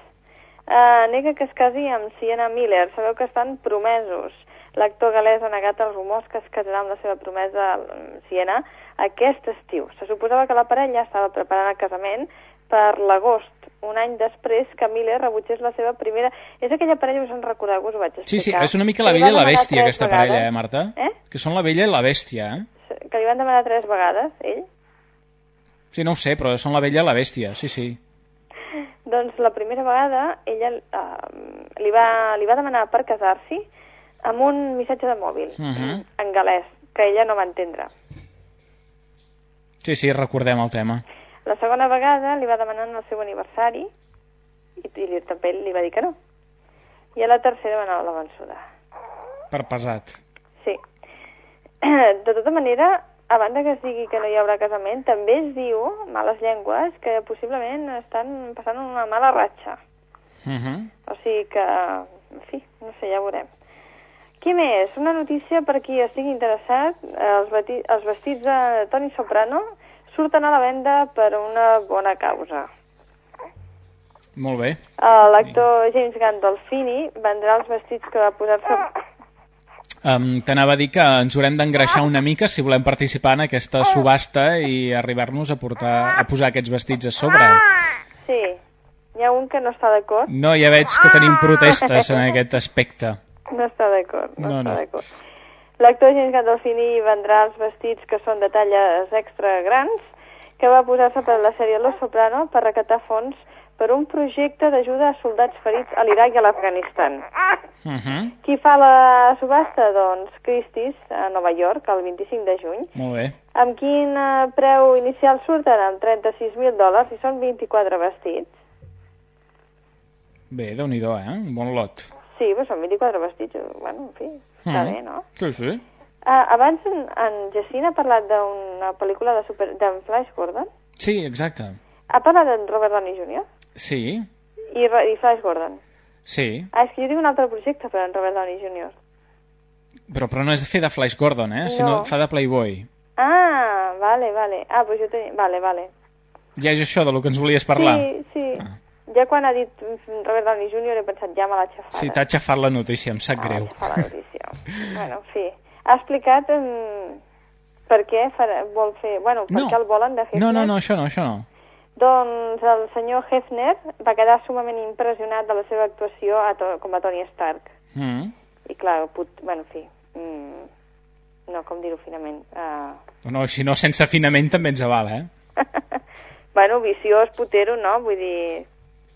uh, nega que es casi amb Sienna Miller. Sabeu que estan promesos. L'actor galès ha negat els rumors que es casarà amb la seva promesa amb Sienna aquest estiu. Se suposava que la parella estava preparant el casament per l'agost, un any després que Miller rebutgés la seva primera... És aquella parella, us en recordeu, us ho vaig explicar. Sí, sí, és una mica la vella i la bèstia, aquesta vegades. parella, eh, Marta? Eh? Que són la vella i la bèstia, eh? Que li van demanar tres vegades, ell. Sí, no ho sé, però són la vella i la bèstia, sí, sí. Doncs la primera vegada ella uh, li, va, li va demanar per casar-s'hi amb un missatge de mòbil, Mhm. en galès, que ella no va entendre. Sí, sí, recordem el tema. La segona vegada li va demanar en el seu aniversari i, i li, també li va dir que no. I a la tercera va anar a la vençuda. Per pesat. Sí. <clears throat> De tota manera, a banda que es digui que no hi haurà casament, també es diu, males llengües, que possiblement estan passant una mala ratxa. Uh -huh. O sigui que, en fi, no sé, ja veurem. Què més? Una notícia per qui estigui interessat. Els, bati- els vestits de Toni Soprano surten a la venda per una bona causa. Molt bé. Eh, L'actor James Gandolfini vendrà els vestits que va posar-se... Um, T'anava a dir que ens haurem d'engreixar una mica si volem participar en aquesta subhasta i arribar-nos a portar a posar aquests vestits a sobre. Sí, hi ha un que no està d'acord. No, ja veig que tenim protestes en aquest aspecte. No està d'acord, no, No, està no. d'acord. L'actor James Gandolfini vendrà els vestits que són de talles extra grans que va posar-se per la sèrie Los Soprano per recatar fons per un projecte d'ajuda a soldats ferits a l'Iraq i a l'Afganistan. Uh -huh. Qui fa la subhasta? Doncs Christie's, a Nova York, el 25 de juny. Molt bé. Amb quin eh, preu inicial surten? Amb 36.000 dòlars i són 24 vestits. Bé, déu nhi eh? Un bon lot. Sí, però són 24 vestits. eh, Bueno, en fi, està Mhm. bé, no? Sí, sí. Uh, abans en, en Jacint ha parlat d'una pel·lícula de super, d'en Flash Gordon. Sí, exacte. Ha parlat d'en Robert Downey Jr. Sí, I, i Flash Gordon. sí. Ah, és que jo dic un altre projecte per en Robert Downey Jr. Però, però no és de fer de Flash Gordon, eh? Sinó No. fa de Playboy. Ah, vale, vale. Ah, doncs jo tenia... Vale, vale. Ja és això de lo que ens volies parlar. Sí, sí. Ja quan ha dit mm, Robert Downey Jr. he pensat, ja me l'ha xafat. Sí, t'ha xafat la notícia, em sap greu. Fa la notícia. <laughs> bueno, en fi. Ha explicat um, per què farà, vol fer... Bueno, per No. què el volen de Hefner. No, no, no, això no, això no. Doncs el senyor Hefner va quedar sumament impressionat de la seva actuació a to com a Tony Stark. Mm. I clar, put... bueno, en fi... Mm, no, com dir-ho finament. Uh... No, si no, sense afinament també ens avala, eh? <laughs> Bueno, viciós, putero, no? Vull dir...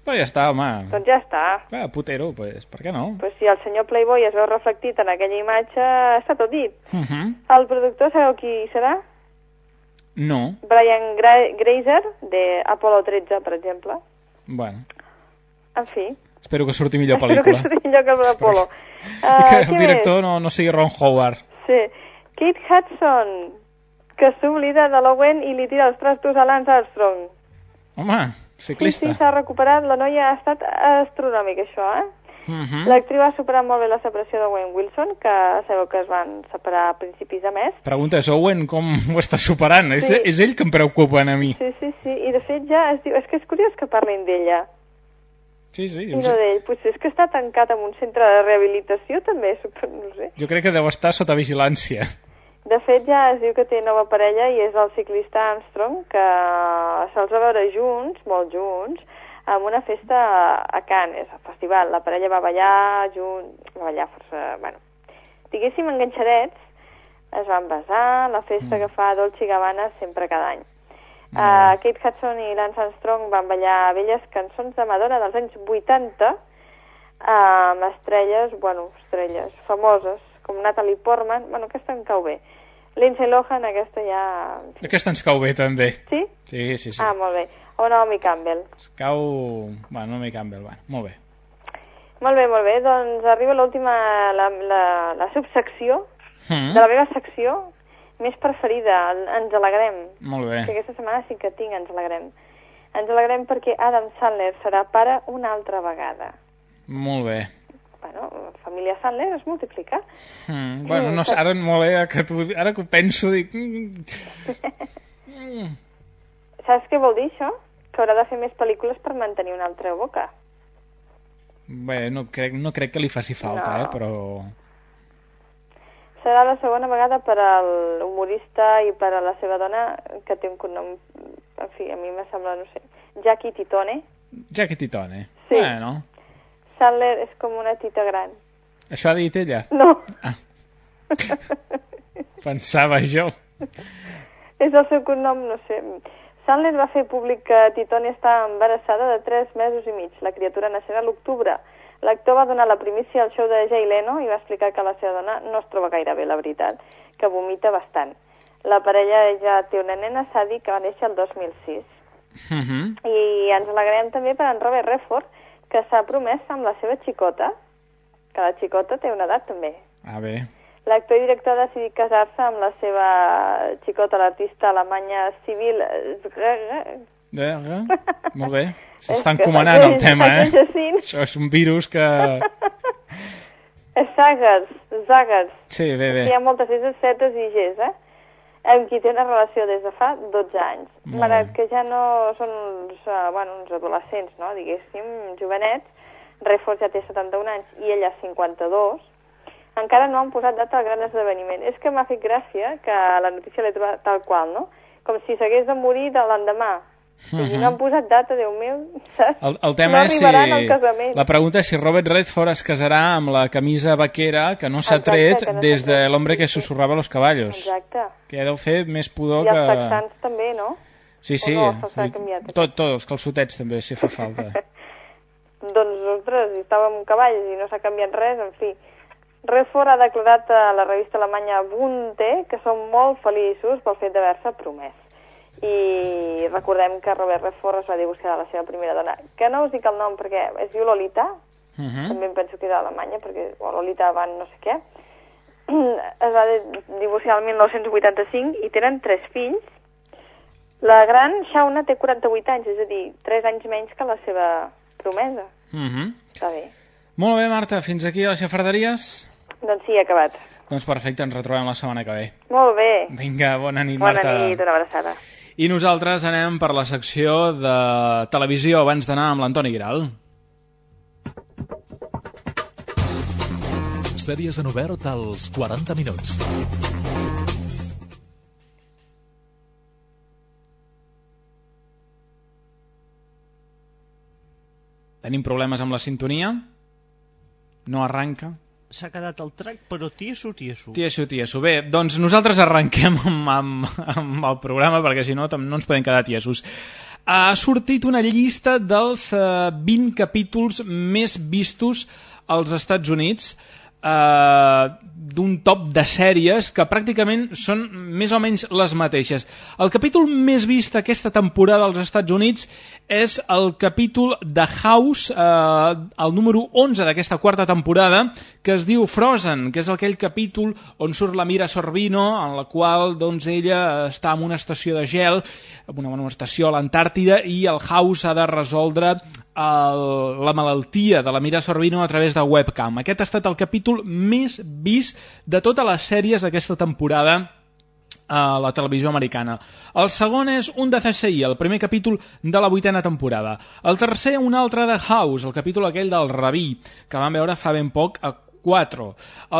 Però ja està, home. Doncs ja està. Ah, putero, pues, per què no? Pues si el senyor Playboy es veu reflectit en aquella imatge, està tot dit. Uh -huh. El productor, sabeu qui serà? No, Brian Gra Grazer, de Apollo 13, per exemple. bueno, En fi, espero que surti millor <laughs> espero que pel·lícula. surti millor que el d'Apollo. I Uh, que <laughs> <laughs> el director no, no sigui Ron Howard. Sí. Kate Hudson, que s'oblida de l'Owen i li tira els trastos a Lance Armstrong. Home, ciclista. sí, s'ha recuperat. La noia ha estat astronòmic, això, eh? Uh -huh. L'actriu ha superat molt bé la separació de Wayne Wilson, que sabeu que es van separar a principis de mes. Pregunta és, Owen, com ho està superant? És, Sí. és ell que em preocupa a mi. Sí, sí, sí, i de fet ja es diu... És que és curiós que parlin d'ella Sí, sí. i no d'ell. Potser és que està tancat en un centre de rehabilitació, també, no sé. Jo crec que deu estar sota vigilància. De fet, ja es diu que té nova parella i és el ciclista Armstrong, que se'ls va veure junts, molt junts, en una festa a Cannes, al festival. La parella va ballar junt, va ballar força, bueno, diguéssim, enganxadets, es van besar, la festa que fa Dolce Gabbana sempre cada any. Uh, Kate Hudson i Lance Armstrong van ballar velles cançons de Madonna dels anys 80 uh, amb estrelles, bueno, estrelles famoses, com Natalie Portman, bueno, aquesta em cau bé. Lindsay Lohan, aquesta ja... Aquesta ens cau bé, també. Sí? Sí, sí, sí. Ah, molt bé. O Naomi Campbell. Ens cau... Bueno, no m'hi Campbell, bueno, molt bé. Molt bé, molt bé. Doncs arriba l'última, la, la, la subsecció Mm. de la meva secció més preferida, Ens alegrem. Molt bé. Que aquesta setmana sí que tinc Ens alegrem. Ens alegrem perquè Adam Sandler serà pare una altra vegada. Molt bé. Bueno, la família Sandler es multiplica. Mm. Bueno, no sé, ara molt bé, que tu, ara que ho penso, dic... mm, <laughs> Saps què vol dir això? Que haurà de fer més pel·lícules per mantenir una altra boca. Bé, no crec, no crec que li faci falta, No. eh, però... Serà la segona vegada per al humorista i per a la seva dona, que té un cognom, en fi, a mi me sembla, no sé, Jackie Titone. Jackie Titone. Sí. Bueno, Sandler és com una tita gran. això ha dit ella? No, <laughs> Pensava jo. és el seu cognom, no sé. Sandler va fer públic que Titone estava embarassada de 3 mesos i mig. La criatura naixerà a l'octubre. L'actor va donar la primícia al show de Jay Leno i va explicar que la seva dona no es troba gaire bé, la veritat, que vomita bastant. La parella ja té una nena, Sadie, que va néixer el 2006. Uh -huh. I ens alegrem també per en Robert Redford, que s'ha promès amb la seva xicota, que la xicota té una edat també. Ah, bé. L'actor i director ha decidit casar-se amb la seva xicota, l'artista alemanya Civil... Eh? <laughs> Molt bé. S'està encomanant el tema, eh? Això és un virus que... <laughs> Zagers, Zagers. Sí, bé, bé. Hi ha moltes S's, Z's i G's, eh? Amb qui té una relació des de fa 12 anys. Malgrat que ja no són uns, uh, bueno, uns adolescents, no? Diguéssim, jovenets. Redford ja té 71 anys i ella 52. Encara no han posat data al gran esdeveniment. És que m'ha fet gràcia que la notícia l'he trobat tal qual, no? Com si s'hagués de morir de l'endemà. Uh -huh. I no han posat data, Déu meu, saps? El, el tema no és si... arribaran al casament. La pregunta és si Robert Redford es casarà amb la camisa vaquera que no s'ha tret que no des de l'hombre que susurrava los caballos. Exacte. Que deu fer més pudor I els que... texans també, no? Sí, sí. O no, se'ls canviat? Tot, tot, els calçotets també, si fa falta. <laughs> Doncs, ostres, estava amb cavalls i no s'ha canviat res, en fi. Redford ha declarat a la revista alemanya Bunte que són molt feliços pel fet d'haver-se promès. I recordem que Robert Redford es va divorciar de la seva primera dona, que no us dic el nom perquè es diu Lolita, Uh -huh. també em penso que és d'Alemanya, perquè o Lolita van no sé què, es va divorciar el 1985 i tenen tres fills. La gran, Shauna, té 48 anys, és a dir, 3 anys menys que la seva promesa. Uh -huh. Està bé. Molt bé, Marta, fins aquí les xafarderies? Doncs sí, acabat. Doncs perfecte, ens retrobem la setmana que ve. Molt bé. Vinga, bona nit, Bona Marta. nit, una abraçada. I nosaltres anem per la secció de televisió abans d'anar amb l'Antoni Giral. Sèries en obert als 40 minuts. Tenim problemes amb la sintonia? No arranca? S'ha quedat el track, però tieso, tieso. Tieso, tieso. Bé, doncs nosaltres arrenquem amb, amb, amb el programa perquè si no no ens podem quedar tiesos. Ha sortit una llista dels eh, 20 capítols més vistos als Estats Units eh, d'un top de sèries que pràcticament són més o menys les mateixes. El capítol més vist aquesta temporada als Estats Units és el capítol de House, eh, el número 11 d'aquesta quarta temporada, que es diu Frozen, que és aquell capítol on surt la Mira Sorbino, en la qual doncs, ella està en una estació de gel, en una, una estació a l'Antàrtida, i el House ha de resoldre el, la malaltia de la Mira Sorbino a través de webcam. Aquest ha estat el capítol més vist de totes les sèries aquesta temporada a la televisió americana. El segon és un de CSI, el primer capítol de la vuitena temporada. El tercer, un altre de House, el capítol aquell del Rabí, que vam veure fa ben poc a 4.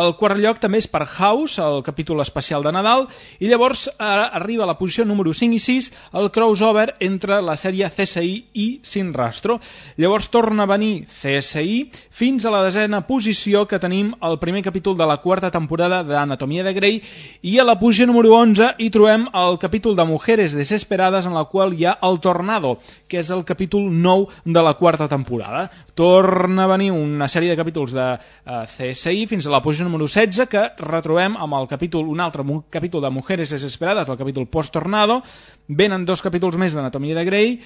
El quart lloc també és per House, el capítol especial de Nadal, i llavors eh, arriba a la posició número 5 i 6 el crossover entre la sèrie CSI i Sin Rastro. Llavors torna a venir CSI fins a la desena posició que tenim el primer capítol de la quarta temporada d'Anatomia de Grey i a la posició número 11 hi trobem el capítol de Mujeres Desesperades en la qual hi ha El Tornado, que és el capítol 9 de la quarta temporada. Torna a venir una sèrie de capítols de eh, CSI fins a la posició número 16 que retrobem amb el capítol, un altre mu- capítol de Mujeres Desesperades, el capítol Post-Tornado. Venen dos capítols més d'Anatomia de Grey,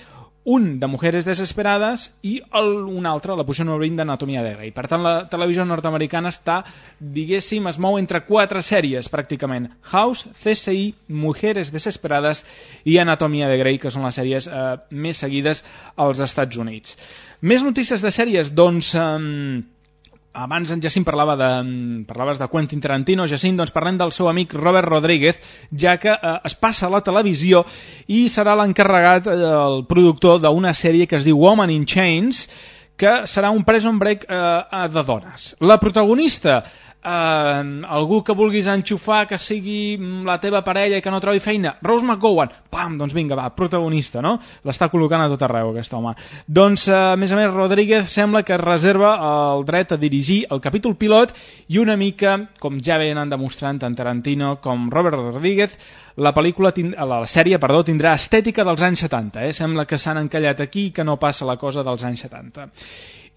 un de Mujeres Desesperades i el, un altre, la posició número 20 d'Anatomia de Grey. Per tant, la televisió nord-americana està, diguéssim, es mou entre quatre sèries, pràcticament. House, CSI, Mujeres Desesperades i Anatomia de Grey, que són les sèries eh, més seguides als Estats Units. Més notícies de sèries, doncs... Eh, abans en Jacint parlava de, parlaves de Quentin Tarantino, Jacint, doncs parlem del seu amic Robert Rodríguez, ja que eh, es passa a la televisió i serà l'encarregat, eh, el productor d'una sèrie que es diu Woman in Chains, que serà un prison break eh, de dones. La protagonista, eh, algú que vulguis enxufar que sigui la teva parella i que no trobi feina, Rose McGowan, pam, doncs vinga, va, protagonista, no? L'està col·locant a tot arreu, aquest home. Doncs, eh, a més a més, Rodríguez sembla que es reserva el dret a dirigir el capítol pilot i una mica, com ja venen demostrant tant Tarantino com Robert Rodríguez, la pel·lícula, la sèrie, perdó, tindrà estètica dels anys 70, eh? Sembla que s'han encallat aquí i que no passa la cosa dels anys 70.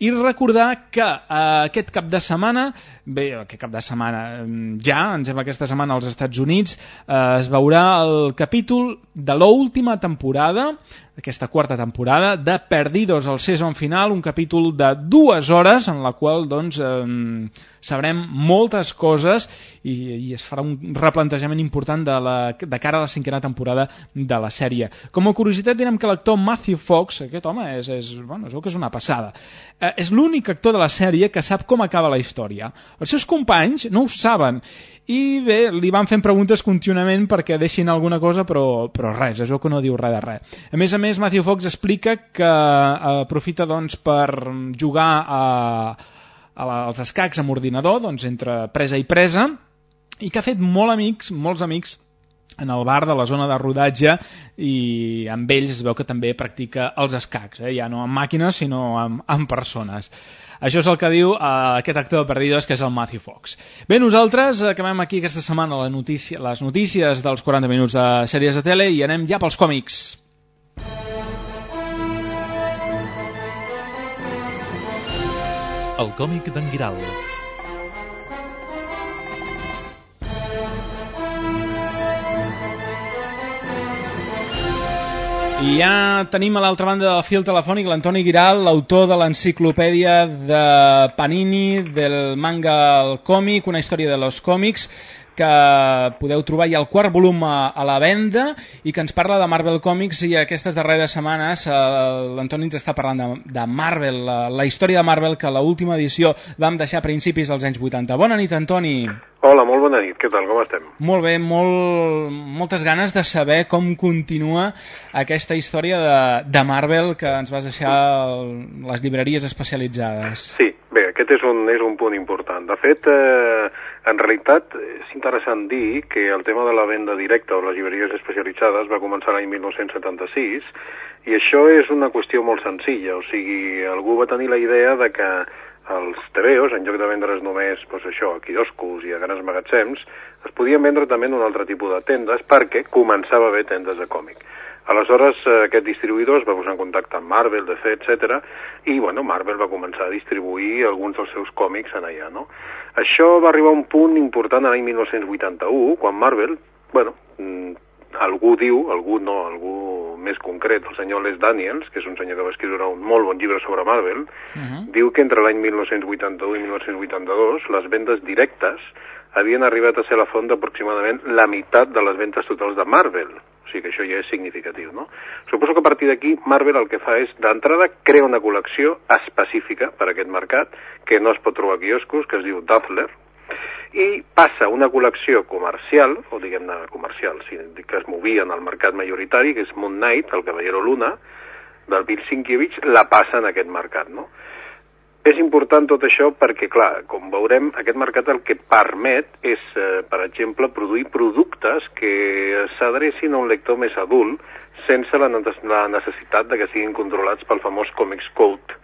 I recordar que eh, aquest cap de setmana, bé, aquest cap de setmana, mm, ja, ens hem aquesta setmana als Estats Units, eh, es veurà el capítol de l'última temporada, aquesta quarta temporada, de Perdidos al season final, un capítol de dues hores en la qual doncs, eh, sabrem moltes coses i, i es farà un replantejament important de, la, de cara a la cinquena temporada de la sèrie. Com a curiositat direm que l'actor Matthew Fox, aquest home és, és, bueno, veu que és una passada, eh, és l'únic actor de la sèrie que sap com acaba la història. Els seus companys no ho saben i bé, li van fent preguntes contínuament perquè deixin alguna cosa, però, però res, es veu que no diu res de res. A més a més, Matthew Fox explica que eh, aprofita doncs, per jugar a, a la, als escacs amb ordinador, doncs, entre presa i presa, i que ha fet molt amics, molts amics en el bar de la zona de rodatge i amb ells es veu que també practica els escacs, eh? ja no amb màquines sinó amb, amb persones. Això és el que diu eh, aquest actor de Perdidos, que és el Matthew Fox. Bé, nosaltres acabem aquí aquesta setmana la notícia, les notícies dels 40 minuts de sèries de tele i anem ja pels còmics. El còmic d'en. I ja tenim a l'altra banda del fil telefònic l'Antoni Giral, l'autor de l'enciclopèdia de Panini, del manga al còmic, una història de los còmics, que podeu trobar ja el quart volum a, a la venda i que ens parla de Marvel Comics i aquestes darreres setmanes eh, l'Antoni ens està parlant de, de Marvel, la, la història de Marvel que l'última edició vam deixar a principis dels anys 80. Bona nit, Antoni. Hola, molt bona nit. Què tal? Com estem? Molt bé, molt, moltes ganes de saber com continua aquesta història de, de Marvel que ens vas deixar a les llibreries especialitzades. Sí, bé, aquest és un, és un punt important. De fet, eh, en realitat, és interessant dir que el tema de la venda directa o les llibreries especialitzades va començar l'any 1976 i això és una qüestió molt senzilla, o sigui, algú va tenir la idea de que els TVOs, en lloc de vendre's només doncs això, a quioscos i a grans magatzems, es podien vendre també en un altre tipus de tendes perquè començava a haver tendes de còmic. Aleshores, eh, aquest distribuïdor es va posar en contacte amb Marvel, DC, etc. i bueno, Marvel va començar a distribuir alguns dels seus còmics en allà. No? Això va arribar a un punt important l'any 1981, quan Marvel, bueno, mm, algú diu, algú no, algú més concret, el senyor Les Daniels, que és un senyor que va escriure un molt bon llibre sobre Marvel, Uh -huh. diu que entre l'any 1981 i 1982 les vendes directes havien arribat a ser la font d'aproximadament la meitat de les ventes totals de Marvel. O sigui que això ja és significatiu, no? Suposo que a partir d'aquí Marvel el que fa és, d'entrada, crea una col·lecció específica per a aquest mercat, que no es pot trobar a quioscos, que es diu Dazzler, i passa una col·lecció comercial, o diguem-ne comercial, sí, que es movia en el mercat majoritari, que és Moon Knight, el Cavallero Luna, del Bill Sienkiewicz, la passa en aquest mercat, no? És important tot això perquè, clar, com veurem, aquest mercat el que permet és, eh, per exemple, produir productes que s'adrecin a un lector més adult sense la, la necessitat de que siguin controlats pel famós Comics Code,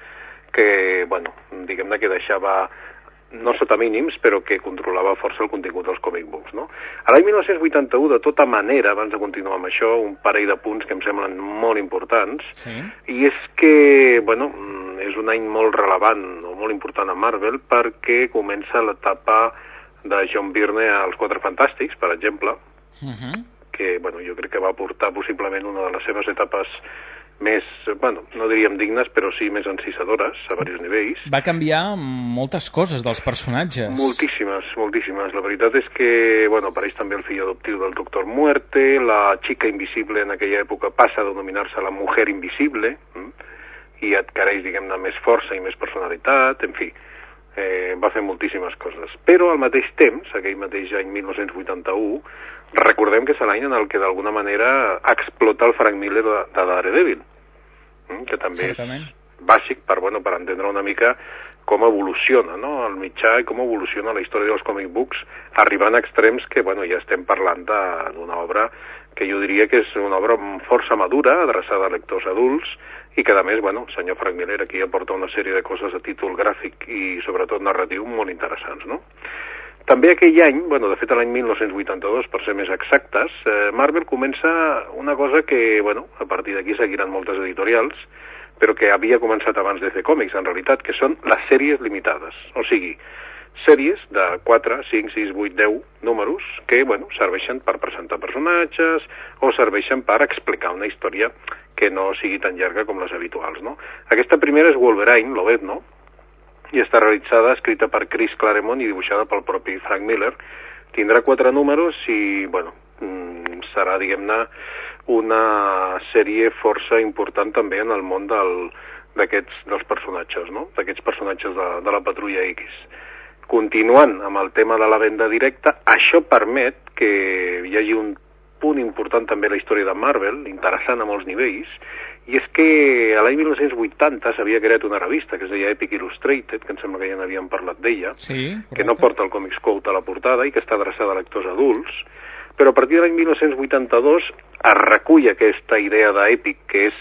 que, bueno, diguem-ne que deixava no sota mínims, però que controlava força el contingut dels comic books, no? A l'any 1981, de tota manera, abans de continuar amb això, un parell de punts que em semblen molt importants, Sí. i és que, bueno, mm, és un any molt relevant o molt important a Marvel perquè comença l'etapa de John Byrne als Quatre Fantàstics, per exemple, Uh -huh. que, bueno, jo crec que va portar possiblement una de les seves etapes més, bueno, no diríem dignes, però sí més encisadores a diversos nivells. Va canviar moltes coses dels personatges. Moltíssimes, moltíssimes. La veritat és que, bueno, apareix també el fill adoptiu del Doctor Muerte, la xica invisible en aquella època passa a denominar-se la mujer invisible, mm? i adquireix, diguem-ne, més força i més personalitat, en fi, eh, va fer moltíssimes coses. Però al mateix temps, aquell mateix any 1981, recordem que és l'any en el que d'alguna manera explota el Frank Miller de, de Daredevil, mm? que també Certament. és bàsic per, bueno, per entendre una mica com evoluciona no? el mitjà i com evoluciona la història dels comic books, arribant a extrems que bueno, ja estem parlant d'una obra que jo diria que és una obra força madura, adreçada a lectors adults, i que a més, bueno, el senyor Frank Miller aquí aporta una sèrie de coses a títol gràfic i sobretot narratiu molt interessants, no? També aquell any, bueno, de fet l'any 1982, per ser més exactes, eh, Marvel comença una cosa que, bueno, a partir d'aquí seguiran moltes editorials, però que havia començat abans de fer còmics, en realitat, que són les sèries limitades. O sigui, sèries de 4, 5, 6, 8, 10 números que, bueno, serveixen per presentar personatges o serveixen per explicar una història que no sigui tan llarga com les habituals, no? Aquesta primera és Wolverine, Lobezno, i està realitzada, escrita per Chris Claremont i dibuixada pel propi Frank Miller. Tindrà quatre números i, bueno, mm, serà, diguem-ne, una sèrie força important també en el món del, d'aquests dels personatges, no? d'aquests personatges de, de la Patrulla X. Continuant amb el tema de la venda directa, això permet que hi hagi un punt important també a la història de Marvel, interessant a molts nivells, i és que a l'any 1980 s'havia creat una revista que es deia Epic Illustrated, que em sembla que ja n'havíem parlat d'ella, Sí, que no porta el Comics Code a la portada i que està adreçada a lectors adults, però a partir de l'any 1982 es recull aquesta idea d'Epic, que és,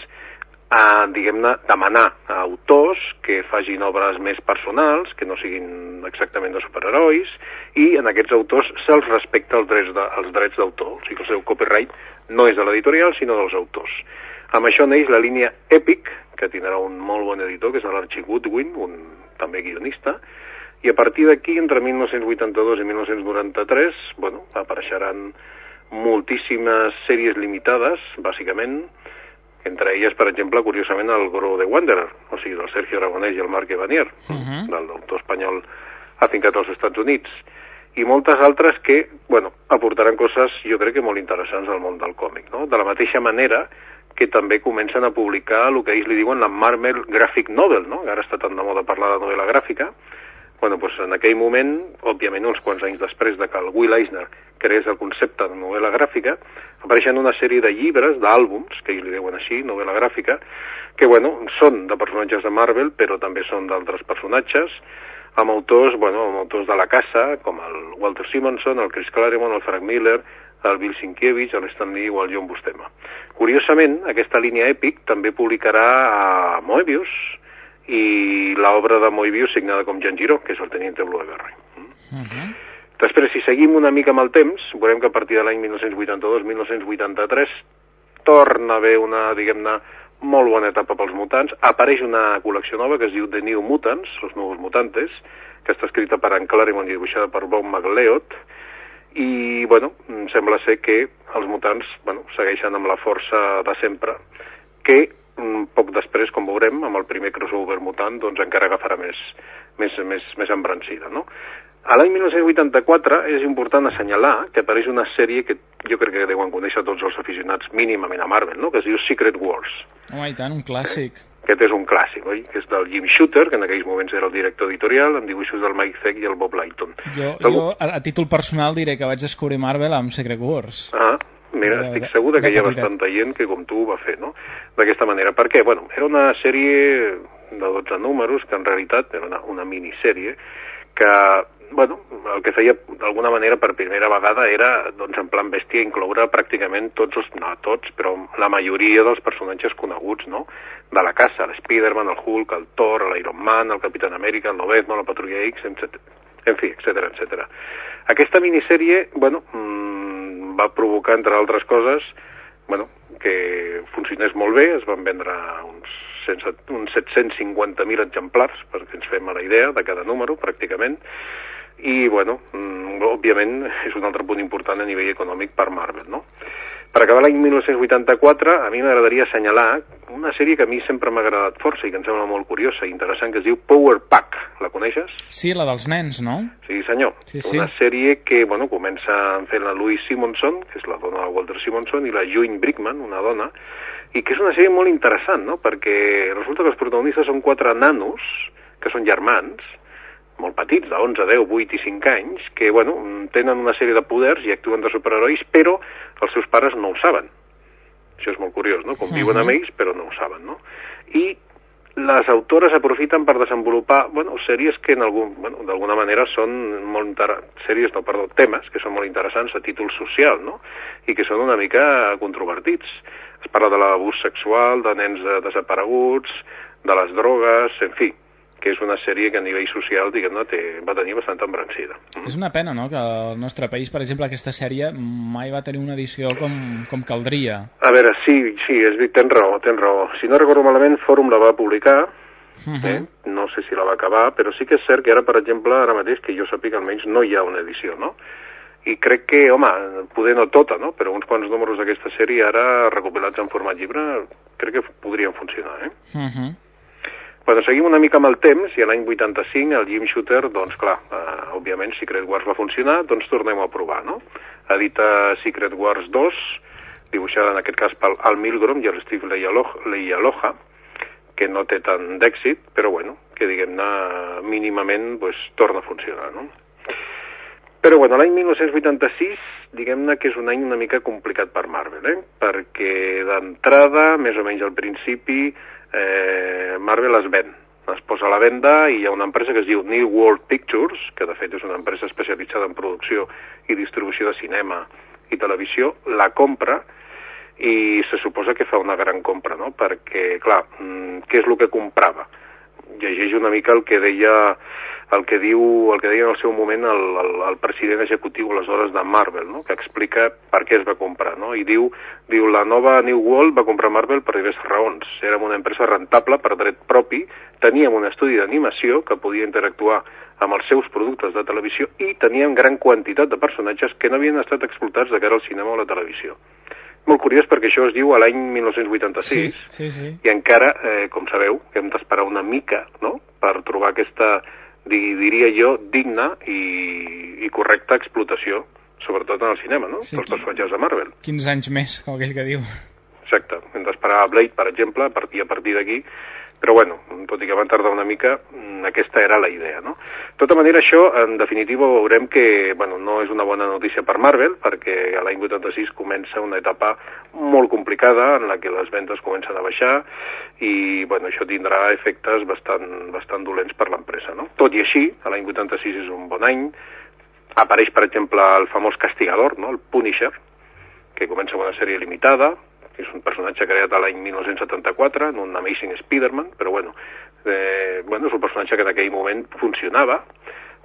a, diguem-ne, demanar a autors que facin obres més personals, que no siguin exactament de superherois, i en aquests autors se'ls respecta els drets de- els drets d'autor, o sigui que el seu copyright no és de l'editorial, sinó dels autors. Amb això neix la línia Epic, que tindrà un molt bon editor, que és l'Archie Goodwin, un també guionista, i a partir d'aquí, entre 1982 i 1993, bueno, apareixeran moltíssimes sèries limitades, bàsicament, entre elles, per exemple, curiosament, el Gro de Wanderer, o sigui, del Sergio Aragonès i el Marc Evanier, Uh -huh. del autor espanyol afincat als Estats Units, i moltes altres que, bueno, aportaran coses, jo crec que molt interessants al món del còmic, no? De la mateixa manera que també comencen a publicar el que ells li diuen la Marvel Graphic Novel, no? Ara està tan de moda parlar de novel·la gràfica. Bueno, doncs en aquell moment, òbviament uns quants anys després de que el Will Eisner creés el concepte de novel·la gràfica, apareixen una sèrie de llibres, d'àlbums, que ells li diuen així, novel·la gràfica, que, bueno, són de personatges de Marvel, però també són d'altres personatges, amb autors, bueno, amb autors de la casa, com el Walter Simonson, el Chris Claremont, el Frank Miller, el Bill Sienkiewicz, el Stan Lee o el John Bustema. Curiosament, aquesta línia Epic també publicarà a Moebius i l'obra de Moebius signada com Jean Giraud, que és el teniente Blueberry. Uh -huh. Després, si seguim una mica amb el temps, veurem que a partir de l'any 1982-1983 torna a haver una, diguem-ne, molt bona etapa pels mutants. Apareix una col·lecció nova que es diu The New Mutants, els nous mutantes, que està escrita per en Claremont i dibuixada per Bob McLeod, i, bueno, em sembla ser que els mutants, bueno, segueixen amb la força de sempre, que mm, poc després, com veurem, amb el primer crossover mutant, doncs encara agafarà més, més, més, més embrancida, no? A l'any 1984 és important assenyalar que apareix una sèrie que jo crec que deuen conèixer tots els aficionats mínimament a Marvel, no? que es diu Secret Wars. Home, i tant, un clàssic. Aquest és un clàssic, oi? Que és del Jim Shooter, que en aquells moments era el director editorial, amb dibuixos del Mike Zeck i el Bob Lighton. Jo, jo a, a títol personal diré que vaig descobrir Marvel amb Secret Wars. Ah, mira, De- estic segur de que de hi ha bastanta gent que com tu ho va fer, no? D'aquesta manera. Per què? Bueno, era una sèrie de 12 números, que en realitat era una, una minissèrie, que, bueno, el que feia d'alguna manera per primera vegada era, doncs, en plan bèstia, incloure pràcticament tots els, no tots, però la majoria dels personatges coneguts, no?, de la casa, l'Spiderman, el Hulk, el Thor, l'Iron Man, el Capitán Amèrica, el Lobezno, la Patrulla X, etc. En fi, etc etc. Aquesta minissèrie, bueno, mmm, va provocar, entre altres coses, bueno, que funcionés molt bé, es van vendre uns, uns 750.000 exemplars, perquè ens fem a la idea de cada número, pràcticament, i, bueno, mm, òbviament és un altre punt important a nivell econòmic per Marvel, no? Per acabar l'any 1984, a mi m'agradaria assenyalar una sèrie que a mi sempre m'ha agradat força i que em sembla molt curiosa i interessant, que es diu Power Pack. La coneixes? Sí, la dels nens, no? Sí, senyor. Sí, sí. Una sèrie que, bueno, comença fent la Louise Simonson, que és la dona de Walter Simonson, i la June Brickman, una dona, i que és una sèrie molt interessant, no?, perquè resulta que els protagonistes són quatre nanos, que són germans, molt petits, de 11, 10, 8 i 5 anys, que, bueno, tenen una sèrie de poders i actuen de superherois, però els seus pares no ho saben. Això és molt curiós, no? Conviuen Mhm. amb ells, però no ho saben, no? I les autores aprofiten per desenvolupar, bueno, sèries que en algun, bueno, d'alguna manera són molt inter... sèries, no, perdó, temes que són molt interessants a títol social, no? I que són una mica controvertits. Es parla de l'abús sexual, de nens desapareguts, de les drogues, en fi, que és una sèrie que a nivell social, diguem-ne, té- va tenir bastanta embranzida. És una pena, no?, que al nostre país, per exemple, aquesta sèrie mai va tenir una edició com, com caldria. A veure, sí, sí, és tens raó, tens raó. Si no recordo malament, Fòrum la va publicar, Mhm. eh? no sé si la va acabar, però sí que és cert que ara, per exemple, ara mateix, que jo sàpiga almenys, no hi ha una edició, no? I crec que, home, poder no tota, no? Però uns quants números d'aquesta sèrie ara recopilats en format llibre crec que podrien funcionar, eh? Mhm. Bueno, seguim una mica amb el temps i l'any 85 el Jim Shooter, doncs clar, eh, òbviament Secret Wars va funcionar, doncs tornem a provar, no? Edita Secret Wars 2, dibuixada en aquest cas pel Al Milgrom i el Steve Leialoha que no té tant d'èxit, però bueno, que diguem-ne mínimament pues, torna a funcionar, no? Però bueno, l'any 1986, diguem-ne que és un any una mica complicat per Marvel, eh? perquè d'entrada, més o menys al principi, eh, Marvel es ven, es posa a la venda i hi ha una empresa que es diu New World Pictures, que de fet és una empresa especialitzada en producció i distribució de cinema i televisió, la compra i se suposa que fa una gran compra, no? Perquè, clar, mm, què és el que comprava? Llegeix una mica el que deia el que diu, el que deia en el seu moment el, el, el president executiu aleshores de Marvel, no? que explica per què es va comprar, no? i diu, diu la nova New World va comprar Marvel per diverses raons. Érem una empresa rentable per dret propi, teníem un estudi d'animació que podia interactuar amb els seus productes de televisió i teníem gran quantitat de personatges que no havien estat explotats de cara al cinema o la televisió. Molt curiós perquè això es diu a l'any 1986 Sí, sí. i encara, eh, com sabeu, hem d'esperar una mica no? per trobar aquesta, di- diria jo, digna i, i correcta explotació, sobretot en el cinema, no? Sí, dels personatges de Marvel. 15 anys més, com aquell que diu. Exacte, hem d'esperar a Blade, per exemple, a partir, a partir d'aquí, però bueno, tot i que van tardar una mica, mm, aquesta era la idea, no? De tota manera, això, en definitiva, veurem que, bueno, no és una bona notícia per Marvel, perquè a l'any 86 comença una etapa molt complicada en la que les ventes comencen a baixar i, bueno, això tindrà efectes bastant, bastant dolents per l'empresa, no? Tot i així, l'any 86 és un bon any, apareix, per exemple, el famós castigador, no?, el Punisher, que comença amb una sèrie limitada, és un personatge creat a l'any 1974 en un Amazing Spider-Man, però bueno, eh, bueno, és un personatge que en aquell moment funcionava,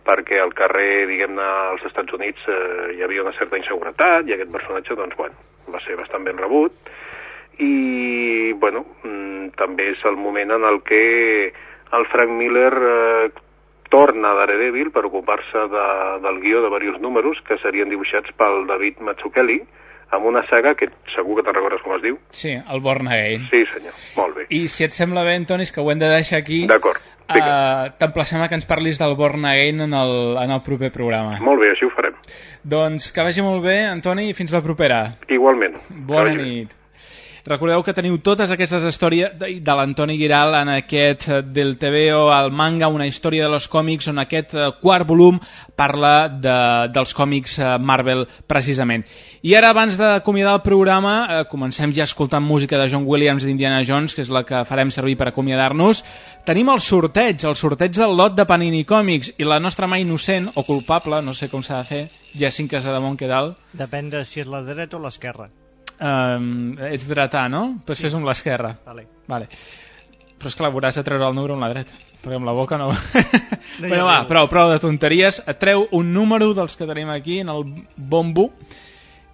perquè al carrer, diguem-ne, als Estats Units eh, hi havia una certa inseguretat i aquest personatge, doncs, bueno, va ser bastant ben rebut. I, bueno, mm, també és el moment en el que el Frank Miller eh, torna a Daredevil per ocupar-se de, del guió de diversos números que serien dibuixats pel David Mazzucchelli amb una saga que segur que te'n recordes com es diu. Sí, el Born Again. Sí, senyor, molt bé. I si et sembla bé, Antoni, que ho hem de deixar aquí. D'acord. Uh, T'emplacem a que ens parlis del Born Again en el, en el proper programa. Molt bé, així ho farem. Doncs que vagi molt bé, Antoni, i fins la propera. Igualment. Bona vagi bé. Recordeu que teniu totes aquestes històries de, de l'Antoni Giral en aquest eh, del TVO, el manga, una història de los còmics, on aquest eh, quart volum parla de, dels còmics eh, Marvel precisament. I ara, abans d'acomiadar el programa, comencem ja escoltant música de John Williams d'Indiana Jones, que és la que farem servir per acomiadar-nos. Tenim el sorteig, el sorteig del lot de Panini Còmics, i la nostra mà innocent, o culpable, no sé com s'ha de fer, Jacint Casademont, què tal? Depèn de si és la dreta o l'esquerra. Um, ets dretà, no? Pues Sí. fes amb l'esquerra. Vale. Vale. Però és que hauràs de treure el número amb la dreta, perquè amb la boca no... <laughs> Bueno, va, prou, prou de tonteries. Et treu un número dels que tenim aquí en el bombo.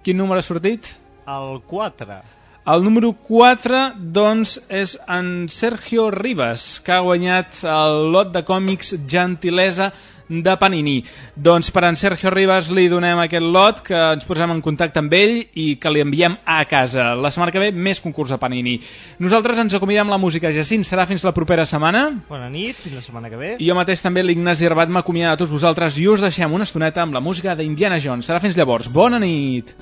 Quin número ha sortit? El 4. El número 4, doncs, és en Sergio Ribas, que ha guanyat el lot de còmics Gentilesa de Panini. Doncs per en Sergio Ribas li donem aquest lot, que ens posem en contacte amb ell i que li enviem a casa. La setmana que ve, més concurs de Panini. Nosaltres ens acomidem la música. Jacint, serà fins la propera setmana. Bona nit, fins la setmana que ve. I jo mateix també l'Ignasi Arbat m'acomiada de tots vosaltres i us deixem una estoneta amb la música d'Indiana Jones. Serà fins llavors. Bona nit!